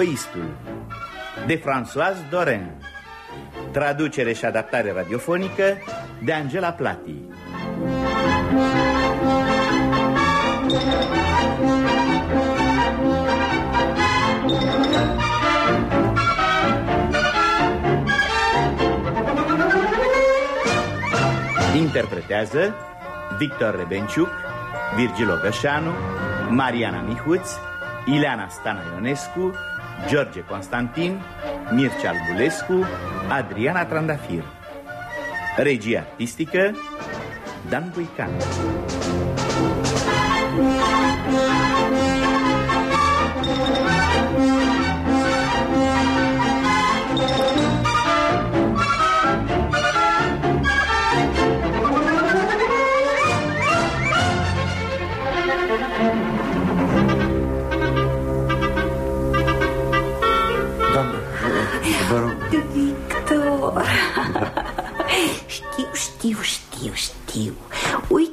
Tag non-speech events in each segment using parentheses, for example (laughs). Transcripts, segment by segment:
Egoistul de François Dorin Traducere și adaptare radiofonică de Angela Plati. Interpretează Victor Rebenciuc, Virgil Ogășanu, Mariana Mihuț, Ileana Stana Ionescu, George Constantin, Mircea Albulescu, Adriana Trandafir. Regia artistică Dan Buican.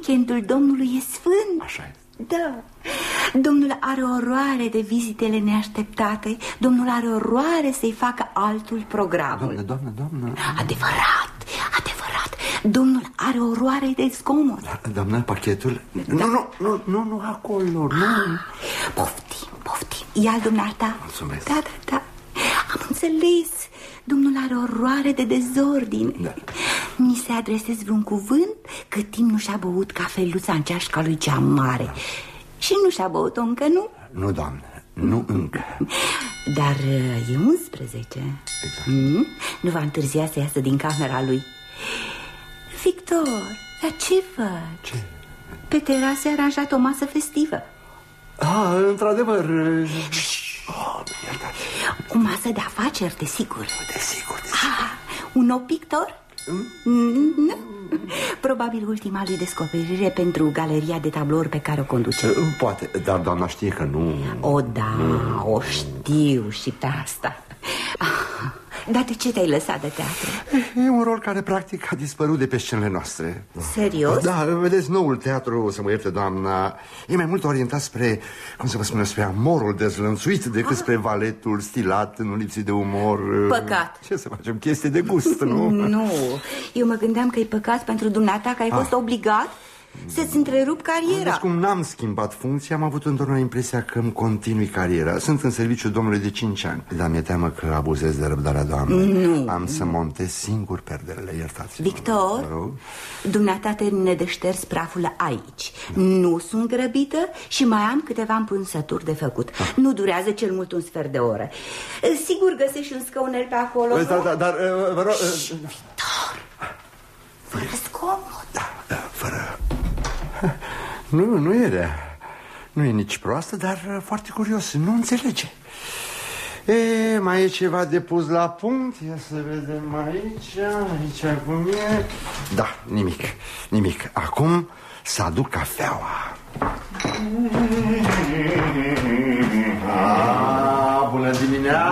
Weekendul domnului e sfânt. Așa e. Da. Domnul are oroare de vizitele neașteptate. Domnul are oroare să-i facă altul programul. Doamnă, doamnă, doamnă Adevărat, adevărat. Domnul are oroare de zgomot. Da, Doamnă, pachetul? Nu, nu, nu, nu, nu, acolo, nu. Poftim, poftim. Ia-l dumneata. Mulțumesc. Da, da, da. Am înțeles. Domnul are oroare de dezordine. Da. Mi se adresez vreun cuvânt Cât timp nu și-a băut cafeluța în ceașca lui cea mare Și nu și-a băut-o încă, nu? Nu, doamnă, nu încă Dar uh, e 11 Exact. mm? Nu va întârzia să iasă din camera lui Victor, dar ce faci? Ce? Pe terasă a aranjat o masă festivă Ah, într-adevăr oh, iertați. O masă de afaceri, desigur Desigur, desigur ah, Un nou pictor? Mm, Nu Probabil ultima lui descoperire pentru galeria de tablouri pe care o conduce. Poate, dar doamna știe că nu. O, da, o știu și pe asta. Ah, Dar de ce te-ai lăsat de teatru? E un rol care practic a dispărut de pe scenele noastre Serios? Da, vedeți, noul teatru, să mă ierte doamna E mai mult orientat spre, cum să vă spun, spre amorul dezlănțuit Decât spre valetul stilat, nu lipsit de umor Păcat. Ce să facem, chestie de gust, (laughs) nu? Nu, eu mă gândeam că e păcat pentru dumneata că ai fost obligat să-ți întrerup cariera. Deci cum n-am schimbat funcția, am avut întotdeauna impresia că îmi continui cariera. Sunt în serviciul domnului de 5 ani. Dar mi-e teamă că abuzez de răbdarea doamnei. Nu. Am să montez singur perderele, iertați Victor, Vă rog. dumneata termină de șters praful aici Nu sunt grăbită și mai am câteva împânsături de făcut. Nu durează cel mult un sfert de oră. Sigur găsești un scăunel pe acolo Păi, nu? Da, da, dar uh, vă rog uh, Fără scomod. Da, da, fără Nu, nu e rea Nu e nici proastă, dar uh, foarte curios Nu înțelege. E, mai e ceva de pus la punct? Ia să vedem aici Aici cum e. Da, nimic, nimic. Acum să aduc cafeaua. Ah, (laughs) bună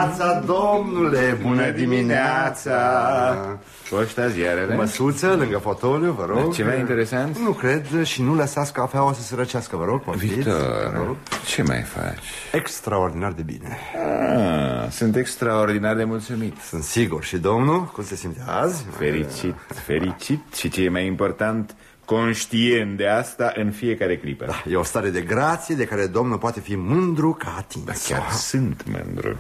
dimineața, domnule Bună dimineața Poșta, ziarele? Măsuță lângă fotoliu, vă rog Ceva interesant? Nu cred și nu lăsați cafeaua să se răcească, vă rog poftiți, vă Victor, rog. ce mai faci? Extraordinar de bine Ah, sunt extraordinar de mulțumit Sunt sigur și domnul, cum se simte azi? Fericit, fericit și ce e mai important, conștient de asta în fiecare clipă. Da, e o stare de grație de care domnul poate fi mândru ca atins Da, chiar sunt mândru.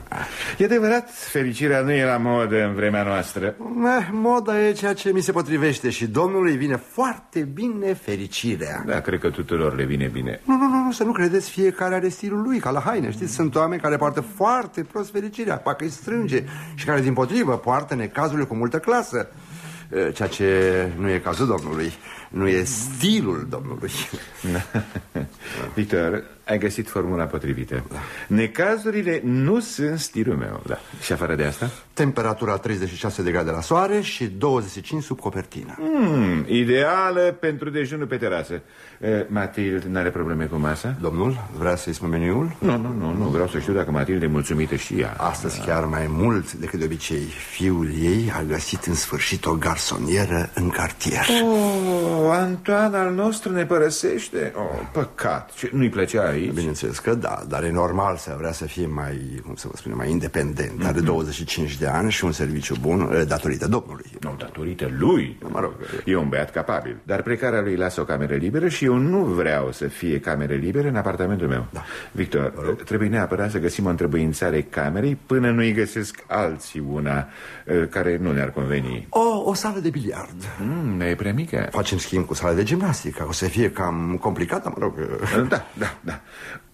E adevărat, fericirea nu e la modă în vremea noastră. Eh, Moda e ceea ce mi se potrivește și domnului vine foarte bine fericirea. Da, cred că tuturor le vine bine. Nu, nu, nu, nu, să nu credeți, fiecare are stilul lui, ca la haine Știți, sunt oameni care poartă foarte prost fericirea, parcă îi strânge Și care, din potrivă, poartă necazurile cu multă clasă Eh, Ceea ce nu e cazul domnului Nu e stilul domnului. (laughs) Victor, ai găsit formula potrivită Necazurile nu sunt stilul meu da. Și afară de asta? Temperatura 36 de grade la soare și 25 sub copertină Hmm, ideală pentru dejunul pe terasă uh, Matilde n-are probleme cu masa? Domnul, vrea să-i spun meniul? Nu, nu, nu, nu, vreau să știu dacă Matilde e mulțumită și ea Astăzi chiar mai mult decât de obicei Fiul ei a găsit în sfârșit o garsonieră în cartier Oh, Antoine al nostru ne părăsește? Oh, păcat, Ce, nu-i plăcea aici? Bineînțeles că da, dar e normal să vrea să fie mai, cum să vă spun, mai independent. Are 25 mhm. de ani și un serviciu bun eh, datorită domnului. Nu, datorită lui. Mă rog E un băiat capabil. Dar plecarea lui lasă o cameră liberă și eu nu vreau să fie camere libere în apartamentul meu. Da. Victor, trebuie neapărat să găsim o întrebuințare camerei Până nu-i găsesc alții una eh, care nu ne-ar conveni. O, o sală de biliard. Mm, E prea mică. Facem schimb cu sala de gimnastică. O să fie cam complicată, mă rog. Da, da, da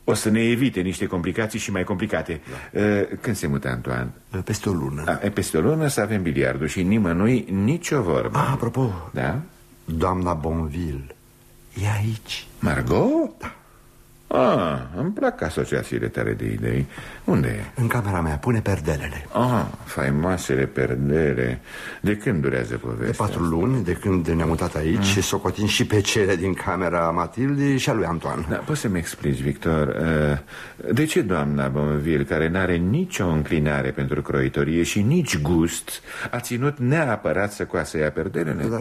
o să ne evite niște complicații și mai complicate da. Când se mută Antoine? Peste o lună A, Peste o lună să avem biliardul și nimănui nicio vorbă A, apropo Da? Doamna Bonville e aici Margot? Da Ah, îmi plac asociațiile tale de idei Unde e? În camera mea, pune perdelele Ah, faimoasele perdele De când durează povestea? De patru luni, de când ne-am mutat aici mm. Și socotin și pe cele din camera Matilde și a lui Antoine da, Poți să-mi explici, Victor uh, De ce doamna Bonville, care n-are nicio înclinare pentru croitorie Și nici gust A ținut neapărat să coasă ea perdelele? Da,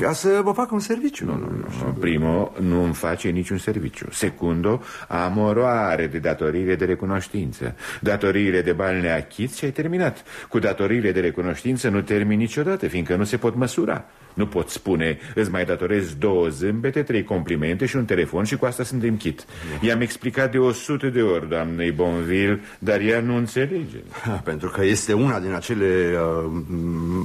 ca să vă fac un serviciu Nu, nu, nu Primo, nu îmi face niciun serviciu Secundo, am oroare de datoriile de recunoștință. Datoriile de bani le achiți și ai terminat. Cu datoriile de recunoștință nu termin niciodată Fiindcă nu se pot măsura nu pot spune, îți mai datorez două zâmbete, trei complimente și un telefon și cu asta sunt închid. I-am explicat de o sută de ori, doamnei Bonville, dar ea nu înțelege. Pentru că este una din acele uh,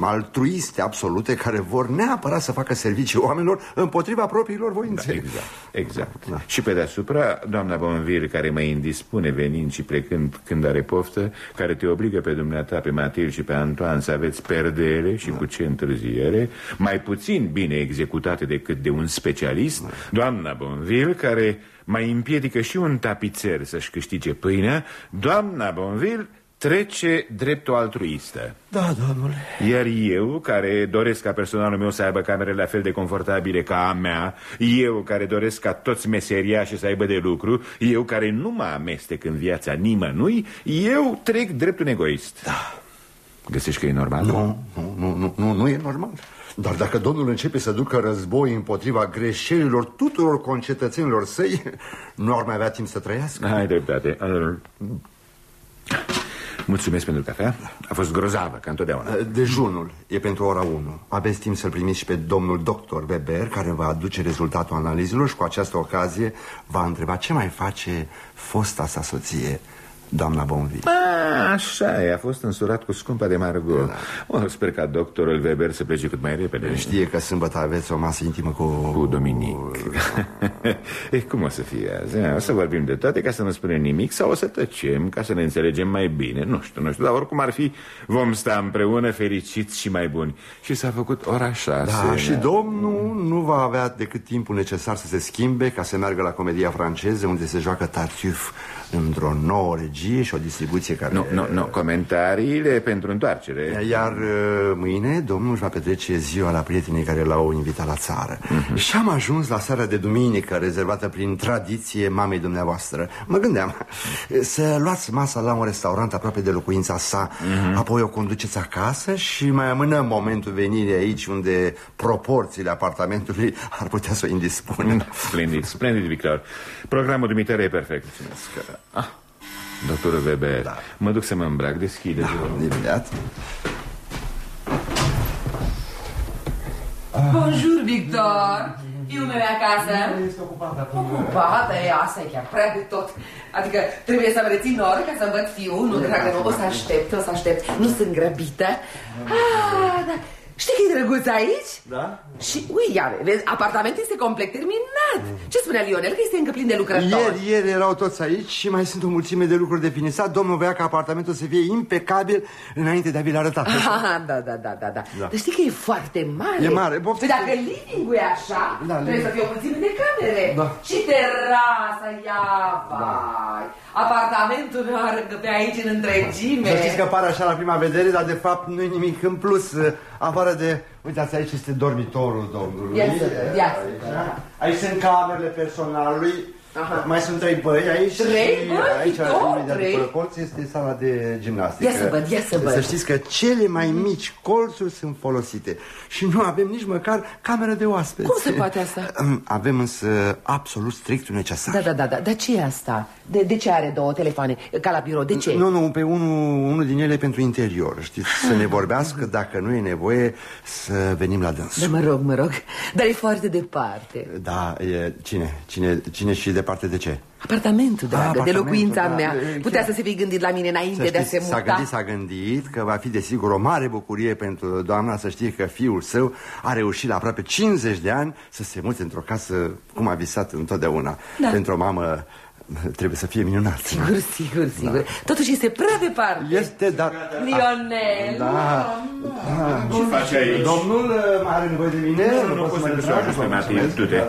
altruiste absolute care vor neapărat să facă servicii oamenilor împotriva propriilor voințe. Da, exact, exact. Da. Și pe deasupra, doamna Bonville, care mă indispune venind și plecând când are poftă, care te obligă pe dumneata, pe Matil și pe Antoine să aveți perdele și da. cu ce întârziere, mai mai puțin bine executate decât de un specialist, doamna Bonville, care mai împiedică și un tapițer să-și câștige pâinea, doamna Bonville trece drept o altruistă. Da, domnule. Iar eu, care doresc ca personalul meu să aibă camere la fel de confortabile ca a mea, eu care doresc ca toți meseriașii să aibă de lucru, eu care nu mă amestec în viața nimănui, eu trec drept un egoist. Da. Găsești că e normal? Nu, nu, nu, nu, nu e normal. Dar dacă domnul începe să ducă război împotriva greșelilor tuturor concetățenilor săi, (laughs) nu ar mai avea timp să trăiască. Hai dreptate. Mulțumesc pentru cafea. A fost grozavă, ca întotdeauna. Dejunul e pentru ora 1. Aveți timp să-l primiți și pe domnul doctor Weber, care va aduce rezultatul analizelor și cu această ocazie va întreba ce mai face fosta sa soție, doamna Bonvi. A, așa e, a fost însurat cu scumpa de Margot. Da. O, sper ca doctorul Weber să plece cât mai repede. Știe că sâmbătă aveți o masă intimă cu... Cu Dominic. (laughs) e, cum o să fie azi? O să vorbim de toate ca să nu spunem nimic sau o să tăcem ca să ne înțelegem mai bine? Nu știu, nu știu, dar oricum ar fi, vom sta împreună fericiți și mai buni. Și s-a făcut ora șase. Da, și domnul nu va avea decât timpul necesar să se schimbe ca să meargă la comedia franceză unde se joacă Tartuffe într-o nouă regie și o distribuție care... Nu, nu, nu, comentariile pentru întoarcere. Iar uh, mâine domnul își va petrece ziua la prietenii care l-au invitat la țară. Uh mhm. -huh. Și am ajuns la seara de duminică, rezervată prin tradiție mamei dumneavoastră. Mă gândeam să luați masa la un restaurant aproape de locuința sa, uh mhm. -huh. apoi o conduceți acasă și mai amânăm momentul venirii aici unde proporțiile apartamentului ar putea să o indispună. Splendid, splendid, Victor. Programul dumitare e perfect. Mulțumesc. Ah, doctorul Weber, da. mă duc să mă îmbrac, deschide da, imediat. Bonjour, Victor! Fiul meu e acasă? Este ocupată Ocupată? E, asta e chiar prea de tot. Adică trebuie să-mi rețin ori ca să-mi văd fiul, nu, dragă, nu, o să aștept, o să aștept. Nu sunt grăbită. Ah, da. Știi că e drăguț aici? Da. Și, ui, ia, vezi, apartamentul este complet terminat. Mm. Ce spunea Lionel? Că este încă plin de lucrători. Ieri, ieri erau toți aici și mai sunt o mulțime de lucruri de finisat. Domnul vrea ca apartamentul să fie impecabil înainte de a vi-l arăta. Ah, (laughs) da, da, da, da, da. Dar știi că e foarte mare. E mare. Păi dacă living e așa, da, trebuie living. să fie o mulțime de camere. Da. Și terasa, ia, vai. Da. Apartamentul meu ar pe aici în întregime. Să știți că pare așa la prima vedere, dar de fapt nu e nimic în plus. Afară de... Uitați, aici este dormitorul domnului. Yes, yes. Aici, aici sunt camerele personalului. Aha. Mai sunt trei băi aici. Trei băi? Aici, Două, imediat trei? după colț, este sala de gimnastică. Ia să văd, ia să văd. Să știți că cele mai mici colțuri sunt folosite. Și nu avem nici măcar cameră de oaspeți. Cum se poate asta? Avem însă absolut strictul necesar. Da, da, da, da. Dar ce e asta? De, de ce are două telefoane? Ca la birou, de ce? Nu, nu, pe unul, unul din ele pentru interior, știți, să ne vorbească dacă nu e nevoie să venim la dâns. Da, mă rog, mă rog. Dar e foarte departe. Da, e, cine? Cine, cine și departe de ce? Apartamentul, dragă, de apartamentul, locuința da. mea. E, Putea chiar. să se fi gândit la mine înainte Să de a știți, se s-a muta. gândit, s-a gândit că va fi desigur o mare bucurie pentru doamna să știe că fiul său a reușit la aproape 50 de ani să se mute într-o casă cum a visat întotdeauna. Da. Pentru o mamă trebuie să fie minunat. Sigur, sigur, sigur. Totuși este prea departe. Este, dar... Lionel! Da. Ce faci aici? Domnul uh, mai are nevoie de mine? Nu, nu poți să te ajungi pe Matil, du-te.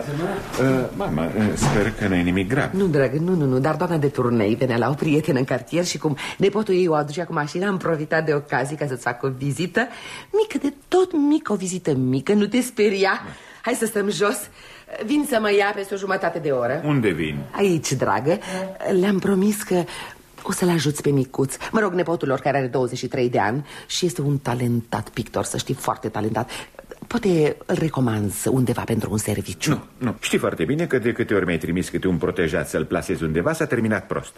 Mama, uh, sper că nu e nimic grav. Nu, dragă, nu, nu, nu, dar doamna de turnei venea la o prietenă în cartier și cum nepotul ei o aducea cu mașina, am profitat de ocazie ca să-ți fac o vizită mică, de tot mică, o vizită mică, nu te speria. Hai să stăm jos. Vin să mă ia peste o jumătate de oră. Unde vin? Aici, dragă, le-am promis că o să-l ajuți pe micuț Mă rog, nepotul lor care are 23 de ani Și este un talentat pictor, să știi, foarte talentat Poate îl recomanzi undeva pentru un serviciu Nu, nu. Știi foarte bine că de câte ori mi-ai trimis câte un protejat să-l plasezi undeva, s-a terminat prost.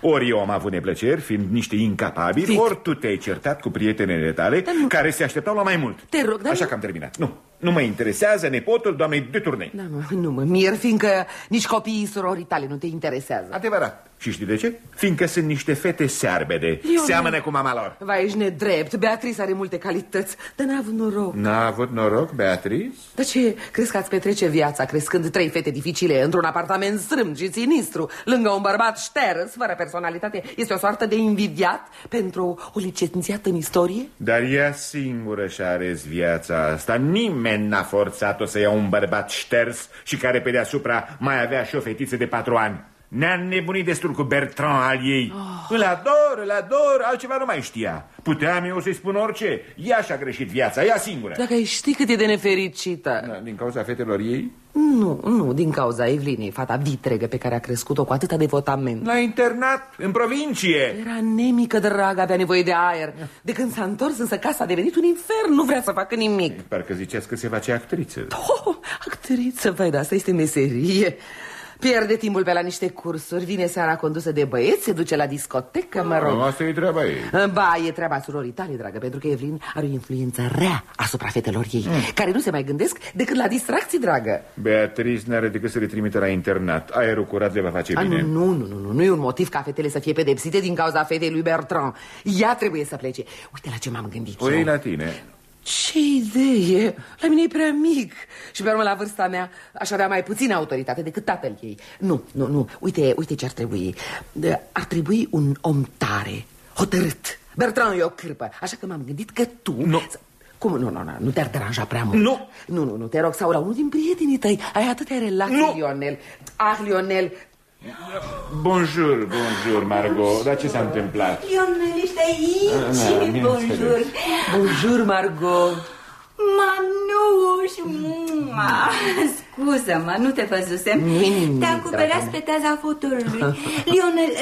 Ori eu am avut neplăceri, fiind niște incapabili, Fix. ori tu te-ai certat cu prietenele tale, care se așteptau la mai mult. Te rog, dar Așa nu- că am terminat. Nu, nu mă interesează nepotul doamnei de turnei. Da, mă, nu mă mir, fiindcă nici copiii surorii tale nu te interesează Adevărat. Și știi de ce? Fiindcă sunt niște fete searbede. Lionel. Seamănă cu mama lor. Vai, ești nedrept, Beatrice are multe calități Dar n-a avut noroc N-a avut noroc, Beatrice? Dar ce, crezi că ați petrece viața crescând trei fete dificile într-un apartament strâmb și sinistru, lângă un bărbat șters, fără personalitate? Este o soartă de invidiat pentru o licențiată în istorie? Dar ea singură și are viața asta. Nimeni n-a forțat-o să ia un bărbat șters și care pe deasupra mai avea și o fetiță de patru ani. Ne-a nebunit destul cu Bertrand al ei. Oh. Îl ador, îl ador, altceva nu mai știa. Puteam eu să-i spun orice. Ea și-a greșit viața, ea singură. Dacă ai ști cât e de nefericită Da, Din cauza fetelor ei? Nu, nu, din cauza Evlinei, fata vitregă pe care a crescut-o cu atâta devotament L-a internat în provincie. Era nemică, dragă, avea nevoie de aer De când s-a întors, însă casa a devenit un infern Nu vrea să facă nimic Parcă ziceați că se face actriță. Oh, actriță, vai, dar asta este meserie Pierde timpul pe la niște cursuri Vine seara condusă de băieți Se duce la discotecă, mă rog Asta e treaba ei. Ba, e treaba surorii tale, dragă Pentru că Evelyn are o influență rea asupra fetelor ei Care nu se mai gândesc decât la distracții, dragă Beatrice n-are decât să le trimite la internat. Aerul curat le va face A, bine. nu, nu, nu, nu, nu, nu e un motiv ca fetele să fie pedepsite din cauza fetei lui Bertrand Ea trebuie să plece Uite la ce m-am gândit O eu iei la tine. Ce idee! La mine e prea mic. Și pe urmă la vârsta mea aș avea mai puțină autoritate decât tatăl ei. Nu, nu, nu, uite, uite ce ar trebui. De- Ar trebui un om tare, hotărât. Bertrand e o cârpă. Așa că m-am gândit că tu Nu. să- Cum, nu, nu, nu, nu te-ar deranja prea mult. Nu. Nu, nu, nu, te rog, sau la unul din prietenii tăi. Ai atâtea relații, Nu. Lionel. Ah, Lionel, Bonjour, bonjour, Margot. Dar ce s-a întâmplat? Lionel, ești Da, aici? (laughs) bineînțeles. Bonjour. bonjour, Margot Manuș, mua. Scuză-mă, nu te văzusem Nu-i nimic, Te draga acoperați mea. pe teaza fotolului (laughs) Lionel,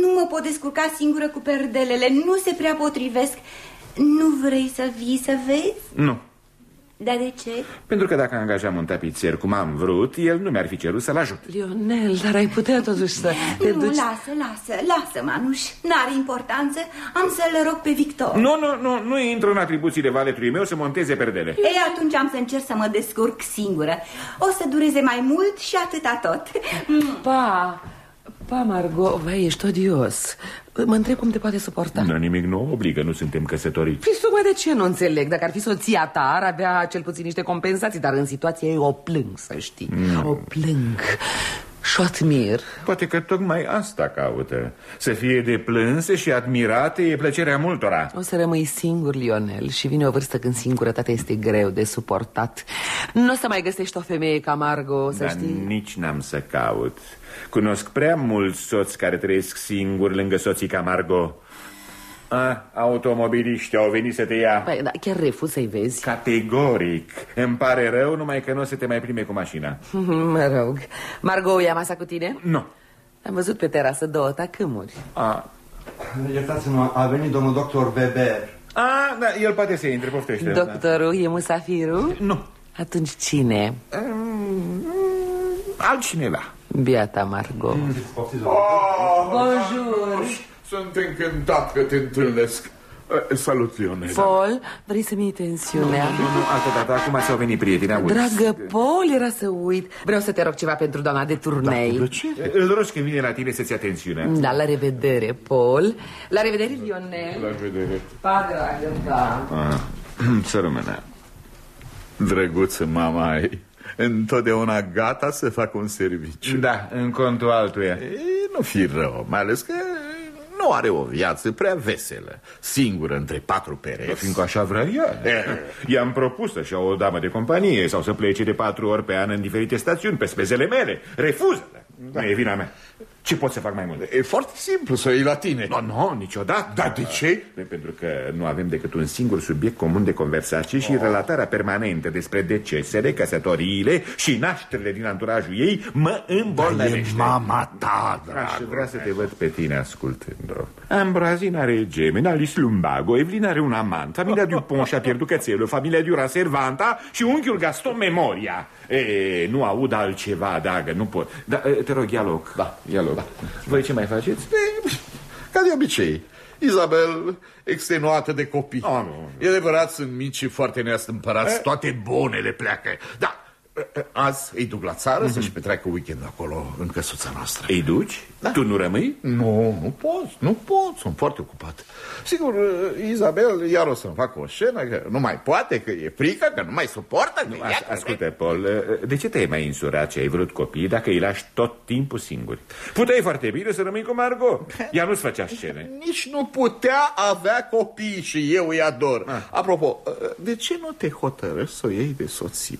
nu mă pot descurca singură cu perdelele Nu se prea potrivesc Nu vrei să vii să vezi? Nu. Dar de ce? Pentru că dacă angajam un tapițier cum am vrut, el nu mi-ar fi cerut să-l ajut. Lionel, dar ai putea totuși să te nu, duci lasă, lasă, lasă, Manuș N-are importanță, am să-l rog pe Victor Nu, nu, nu, nu intră în atribuțiile valetului meu să monteze perdele. Ei, atunci am să încerc să mă descurc singură O să dureze mai mult și atâta tot Pa, pa, Margot, vai, ești odios. Mă întreb cum te poate suporta. Nu, nimic nu obligă, nu suntem căsătoriți. Păi tocmai de ce? Nu înțeleg? Dacă ar fi soția ta, ar avea cel puțin niște compensații Dar în situația ei o plâng, să știi. O plâng și o admir Poate că tocmai asta caută. Să fie de plânse și admirate e plăcerea multora. O să rămâi singur, Lionel Și vine o vârstă când singurătatea este greu de suportat Nu o să mai găsești o femeie ca Margot, să Dar știi nici n-am să caut. Cunosc prea mulți soți care trăiesc singuri lângă soții ca Margot. A, automobiliști au venit să te ia. Păi, da, chiar refuz să-i vezi. Categoric. Îmi pare rău, numai că nu o să te mai prime cu mașina. (laughs) Mă rog. Margot ia masa cu tine? Nu. Am văzut pe terasă două tacâmuri. A, Iertați-mă, a venit domnul doctor Beber A da, el poate să intre, poftește. Doctorul e musafirul? Nu. Atunci cine? Mm, Altcineva. Biata Margot. Bonjour! Sunt încântat că te întâlnesc. Eh, Salut, Lionel. Paul, vrei să-mi iei tensiunea? Nu, nu, altă dată, acum ți-au venit prieteni auzi. Dragă Paul, era să uit Vreau să te rog ceva pentru doamna de turnei De ce? Îl rogi când vine la tine să-ți atențiune Da, la revedere, Paul La revedere, Lionel La vedere. Pa, dragă, da Ah, Să rămână. Drăguță mama ai. Întotdeauna gata să facă un serviciu. Da, în contul altuia E, nu fi rău, mai ales că nu are o viață prea veselă. Singură între patru pereți. Fiindcă așa vrea ea I-am propus să-și ia o damă de companie Sau să plece de patru ori pe an în diferite stațiuni Pe spezele mele Refuză da. Nu e vina mea Ce pot să fac mai mult? E foarte simplu să o iei la tine. Nu, nu, niciodată Dar de ce? Păi Pentru că nu avem decât un singur subiect comun de conversație și relatarea permanentă despre decesele, căsătoriile și nașterile din anturajul ei mă E îmbolnăvește. mama ta, Aș dragă. vrea să te văd pe tine ascultând-o. Ambrazin are gemeni, Alice Lumbago, Evelyn are un amant, familia Dupont și-a pierdut cățelul, familia Dura Servanta și unchiul Gaston Memoria. E, nu aud altceva, dagă, nu pot. Da, te rog, ia loc. Da. Ia loc. Voi ce mai faceți? E, Ca de obicei. Isabel, extenuată de copii. Oh, nu, E adevărat, sunt mici și foarte neastâmpărați, toate bonele pleacă. Da, azi îi duc la țară să-și petreacă weekend acolo, în căsuța noastră. Îi duci? Tu nu rămâi? Nu, nu pot, nu pot, sunt foarte ocupat. Sigur, Isabel iar o să-mi facă o scenă, că nu mai poate, că e frică, că nu mai suportă. Că As, ia- ascultă, Paul, de ce te-ai mai însurat ce ai vrut copii dacă îi lași tot timpul singuri? Puteai foarte bine să rămâi cu Margot. (laughs) Ea nu-ți făcea scene. Nici nu putea avea copii și eu îi ador. Apropo, de ce nu te hotărăști să o iei de soție?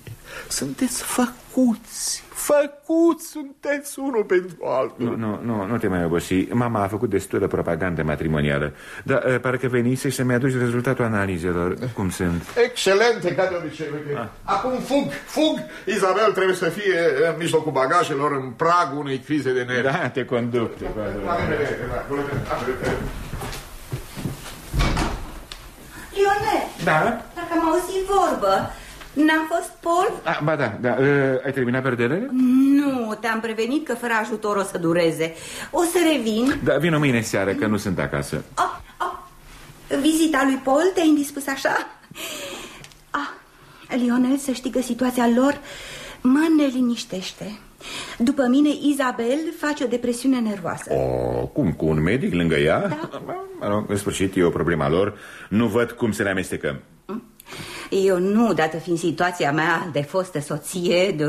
Sunteți făcuți, făcuți sunteți unul pentru altul. Nu, nu, nu, nu te mai obosi. Mama a făcut destulă propagandă matrimonială. Dar uh, parcă venise să-mi aduci rezultatul analizelor. Cum sunt? Excelente, ca de obicei. uite. Acum fug, fug. Isabel trebuie să fie în mijlocul bagajelor în pragul unei crize de nervi. Da, te conduc. Te conduc. La revedere, la revedere. Lionel, Da? dacă am auzit vorbă, n-am fost Paul? Ah, ba da, da. Uh, ai terminat perdelele? Nu, te-am prevenit că fără ajutor o să dureze. O să revin. Da, vină mâine seară, că nu sunt acasă. Oh, oh. Vizita lui Paul te-a indispus așa? Ah, Lionel, să știi că situația lor mă neliniștește. După mine, Isabel face o depresiune nervoasă. O, cum, cu un medic lângă ea? Da. Mă rog, în sfârșit, e o problema lor. Nu văd cum să ne amestecăm. Eu nu, dată fiind situația mea de fostă soție, de...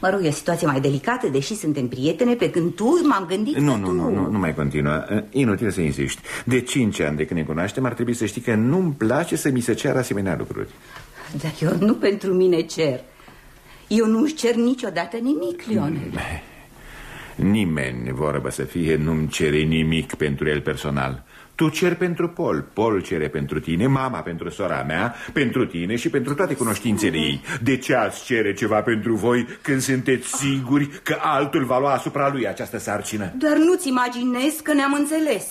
mă rog, e o situație mai delicată, deși suntem prietene, pe când tu m-am gândit Nu, că nu, tu... nu, nu, nu mai continua. Inutil să insiști. De cinci ani de când ne cunoaștem, ar trebui să știi că nu-mi place să mi se ceară asemenea lucruri. Dar eu nu pentru mine cer. Eu nu-și cer niciodată nimic, Lionel. Nimeni, vorbă să fie, nu-mi cere nimic pentru el personal. Tu cer pentru Paul, Paul cere pentru tine, mama pentru sora mea, pentru tine și pentru toate cunoștințele ei. De ce ați cere ceva pentru voi când sunteți siguri că altul va lua asupra lui această sarcină? Doar nu-ți imaginezi că ne-am înțeles.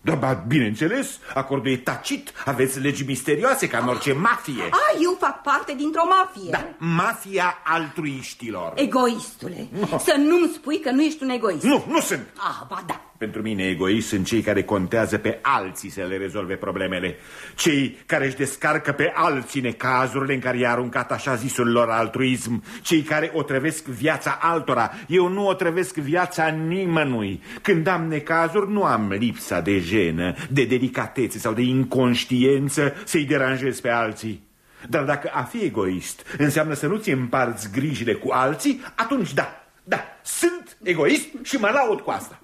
Da, ba, bineînțeles, acordul e tacit, aveți legi misterioase ca în orice mafie. A, eu fac parte dintr-o mafie. Da, mafia altruiștilor. Egoistule, să nu-mi spui că nu ești un egoist. Nu, nu sunt. Ah, ba da. Pentru mine egoiști sunt cei care contează pe alții să le rezolve problemele. Cei care își descarcă pe alții necazurile în care i-a aruncat așa zisul lor altruism. Cei care otrăvesc viața altora. Eu nu otrăvesc viața nimănui. Când am necazuri, nu am lipsa de jenă, de delicatețe sau de inconștiență să-i deranjez pe alții. Dar dacă a fi egoist înseamnă să nu-ți împarți grijile cu alții, atunci da, da, sunt egoist și mă laud cu asta.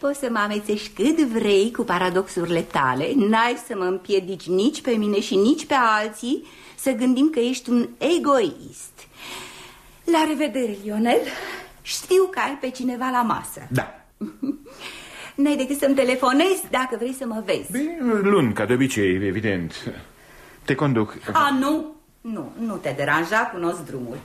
Poți să mă amețești cât vrei cu paradoxurile tale, n-ai să mă împiedici nici pe mine și nici pe alții să gândim că ești un egoist. La revedere, Lionel. Știu că ai pe cineva la masă. Da. (laughs) N-ai decât să-mi telefonezi dacă vrei să mă vezi Bine, luni, ca de obicei, evident Te conduc A, nu, nu, nu te deranja, cunosc drumul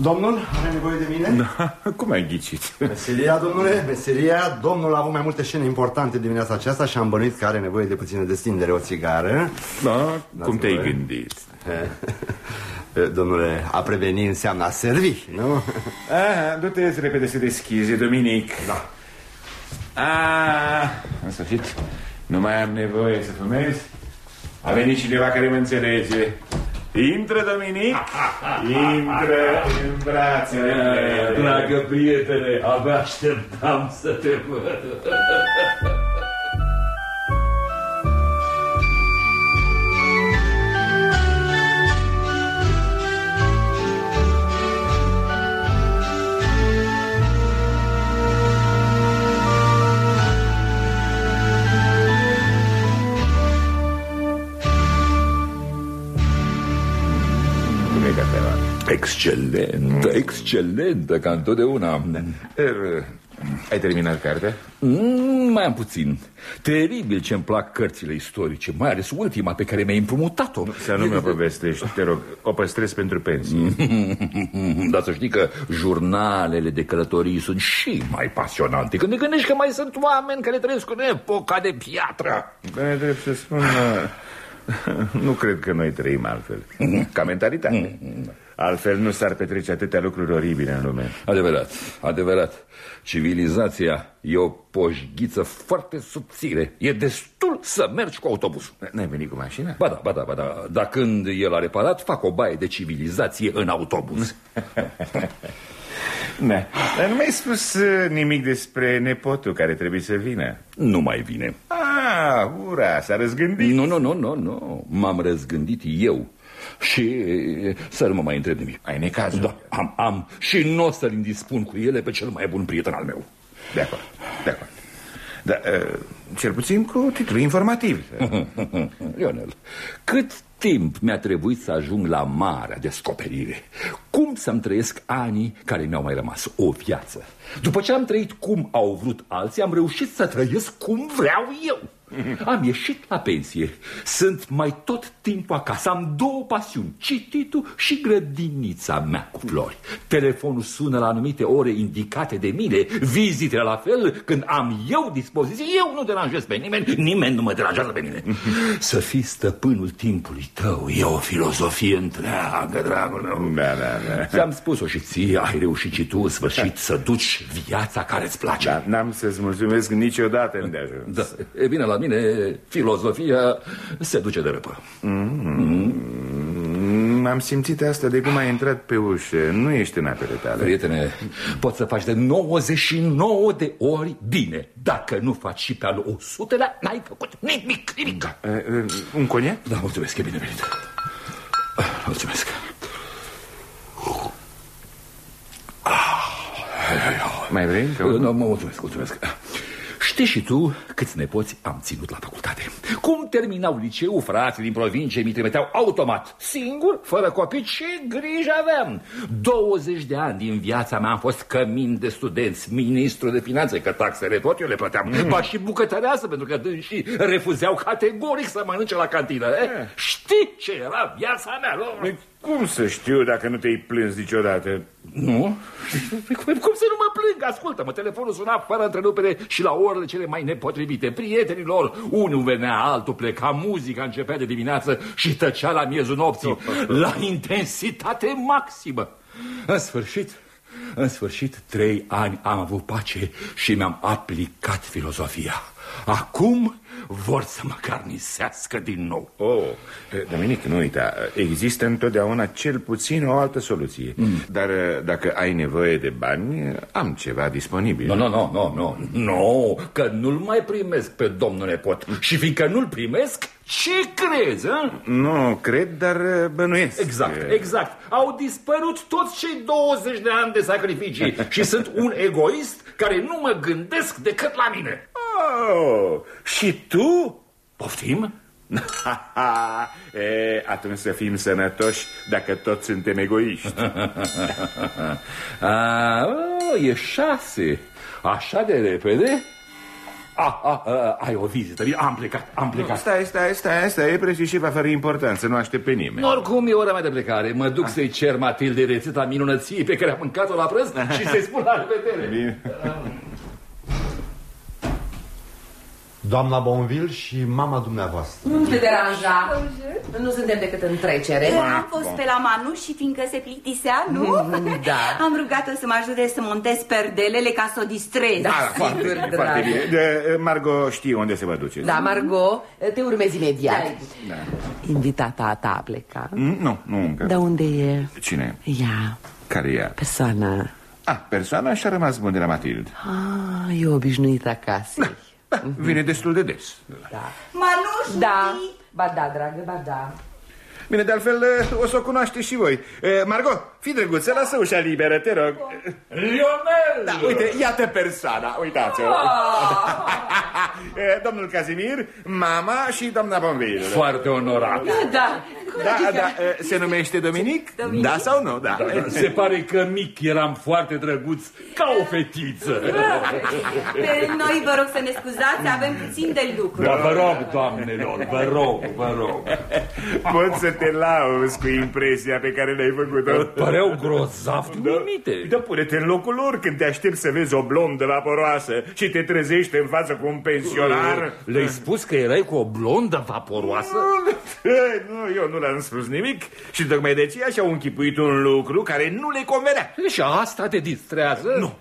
Domnul are nevoie de mine? da, (laughs) Cum ai ghicit? Meseria, domnule, meseria Domnul a avut mai multe scene importante dimineața aceasta Și am bănuit că are nevoie de puțină destindere O țigară Da, cum te-ai voie? gândit? (laughs) Domnule, a preveni înseamnă a servi, nu? Aha, du-te repede să deschizi, Dominic Da Ah, în sfârșit, nu mai am nevoie să fumez A venit cineva care mă înțelege Intră, Dominic Intră în brațele mele Dragă prietene, abia așteptam să te văd. Excelentă, excelentă, ca întotdeauna. Er, ai terminat cartea? Mm, mai am puțin. Teribil ce-mi plac cărțile istorice, mai ales ultima pe care mi-ai împrumutat-o. Să nu mă povestești, te rog, o păstrez pentru pensie (laughs) Dar să știi că jurnalele de călătorii sunt și mai pasionante Când ne gândești că mai sunt oameni care trăiesc în epoca de piatră Dar drept să spun, (laughs) (laughs) nu cred că noi trăim altfel Ca mentalitate Altfel nu s-ar petrece atâtea lucruri oribile în lume. Adevărat, adevărat. Civilizația e o poșghiță foarte subțire. E destul să mergi cu autobuzul N-ai venit cu mașina? Ba da, ba da, ba da. Dar când el a reparat, fac o baie de civilizație în autobuz. (laughs) Da. Dar nu mi-ai spus uh, nimic despre nepotul care trebuie să vină? Nu mai vine. Ah, ura, s-a răzgândit. Nu, nu, nu, nu, nu. M-am răzgândit eu și e, să nu mă mai întreb nimic. Ai necazul? Da, am, am. Și nu o să-l indispun cu ele pe cel mai bun prieten al meu. De acord, de acord. Dar, uh, cel puțin cu titlu informativ. (laughs) Lionel, cât timp mi-a trebuit să ajung la marea descoperire? Cum să-mi trăiesc anii care mi-au mai rămas? O viață. După ce am trăit cum au vrut alții Am reușit să trăiesc cum vreau eu (laughs) Am ieșit la pensie. Sunt mai tot timpul acasă. Am două pasiuni Cititul și grădinița mea cu flori. Telefonul sună la anumite ore indicate de mine. Vizitele la fel. Când am eu dispoziție Eu nu deranjez pe nimeni. Nimeni nu mă deranjează pe mine. (laughs) Să fii stăpânul timpului tău. E o filozofie întreagă, dragul meu. Da, da, da. Ți-am spus-o și ție. Ai reușit și tu în sfârșit să duci viața care îți place. Da, n-am să-ți mulțumesc niciodată îndeajuns da. E bine, la mine filozofia se duce de răpă Mm, Am simțit asta de cum ai intrat pe ușă Nu ești în apele tale Prietene, poți să faci de 99 de ori bine Dacă nu faci și pe al 100-lea, n-ai făcut nimic, nimic da. Uh, uh, Un coniac? da, mulțumesc, e bine venit Mulțumesc Mai vrei? încă Nu, unul? mă mulțumesc, mulțumesc Știi și tu câți nepoți am ținut la facultate Cum terminau liceu, frații din provincie mi trimiteau automat Singur, fără copii, ce grijă aveam 20 de ani din viața mea am fost cămin de studenți Ministru de finanțe, că taxele tot eu le plăteam mm. Ba și bucătăreasă, pentru că dânsii refuzeau categoric să mănânce la cantină eh? Știi ce era viața mea, nu? Păi Cum să știu dacă nu te-ai plâns niciodată? Nu? (laughs) Cum să nu mă plâng? Ascultă-mă, telefonul suna fără întrerupere și la orele cele mai nepotrivite. Prietenilor, unul venea, altul pleca, muzica începea de dimineață și tăcea la miezul nopții, (laughs) la intensitate maximă. În sfârșit, în sfârșit, trei ani am avut pace și mi-am aplicat filozofia. Acum vor să mă carnisească din nou. Oh, Dominic, nu uita, există întotdeauna cel puțin o altă soluție mm. Dar eh, dacă ai nevoie de bani, am ceva disponibil Nu, nu, nu, nu, nu, nu, că nu-l mai primesc pe domnul nepot Și fiindcă nu-l primesc, ce crezi, a? Nu, cred, dar eh, bănuiesc Exact, exact Au dispărut toți cei 20 de ani de sacrificii (laughs) Și sunt un egoist care nu mă gândesc decât la mine Oh, și tu? Poftim? (laughs) e, atunci să fim sănătoși dacă toți suntem egoiști. (laughs) a, oh, e șase. Așa de repede? Ah, ah, ah, ai o vizită. Am plecat, am plecat. Stai, stai, stai, stai, e precis și va fără importanță, nu aștept pe nimeni. Oricum e ora mea de plecare. Mă duc să-i cer Matilde rețeta minunăției pe care am mâncat-o la prânz (laughs) și să-i spun la revedere. Bine. Doamna Bonville și mama dumneavoastră. Nu te deranja. Nu suntem decât în trecere. Am fost pe la Manu și fiindcă se plictisea, nu? (laughs) Da. Am rugat-o să mă ajute să montez perdelele ca să o distrez. Da, foarte Sigur, bine, dragă. foarte bine. De, Margot știe unde se va duce. Da, Margot, te urmezi imediat. Da. Invitata ta a plecat. Mm, Nu, nu încă. Dar unde e? Cine? Ea, Care e ea? persoana. Ah, persoana și-a rămas bun de la Matilde. Ah, e obișnuită acasă. Da, vine destul de des. Manuș, Da, ba da, dragă, ba da. Bine, de altfel o să o cunoașteți și voi. Eh, Margot, fi drăguță, lasă ușa liberă, te rog. Lionel! Da, uite, iată persoana, uitați-o. (laughs) Eh, Domnul Casimir, mama și doamna Bonville. Foarte onorat. Da, Da, da, eh, se numește Dominic? Dominic? Da sau nu? Da. Se pare că mic eram foarte drăguț ca o fetiță. (laughs) Pe noi vă rog să ne scuzați, avem puțin de lucru. Da, vă rog, doamnelor, vă rog, vă rog. Pot să te lauzi cu impresia pe care le-ai făcut-o. Păreau grozav Da, numite. da, pune-te în locul lor când te aștepți să vezi o blondă vaporoasă și te trezești în față cu un pensionar. Le-ai spus că erai cu o blondă vaporoasă? Ei, Nu, eu nu le-am spus nimic și tocmai de aceea și-au închipuit un lucru care nu le convenea. Și asta te distrează? Nu.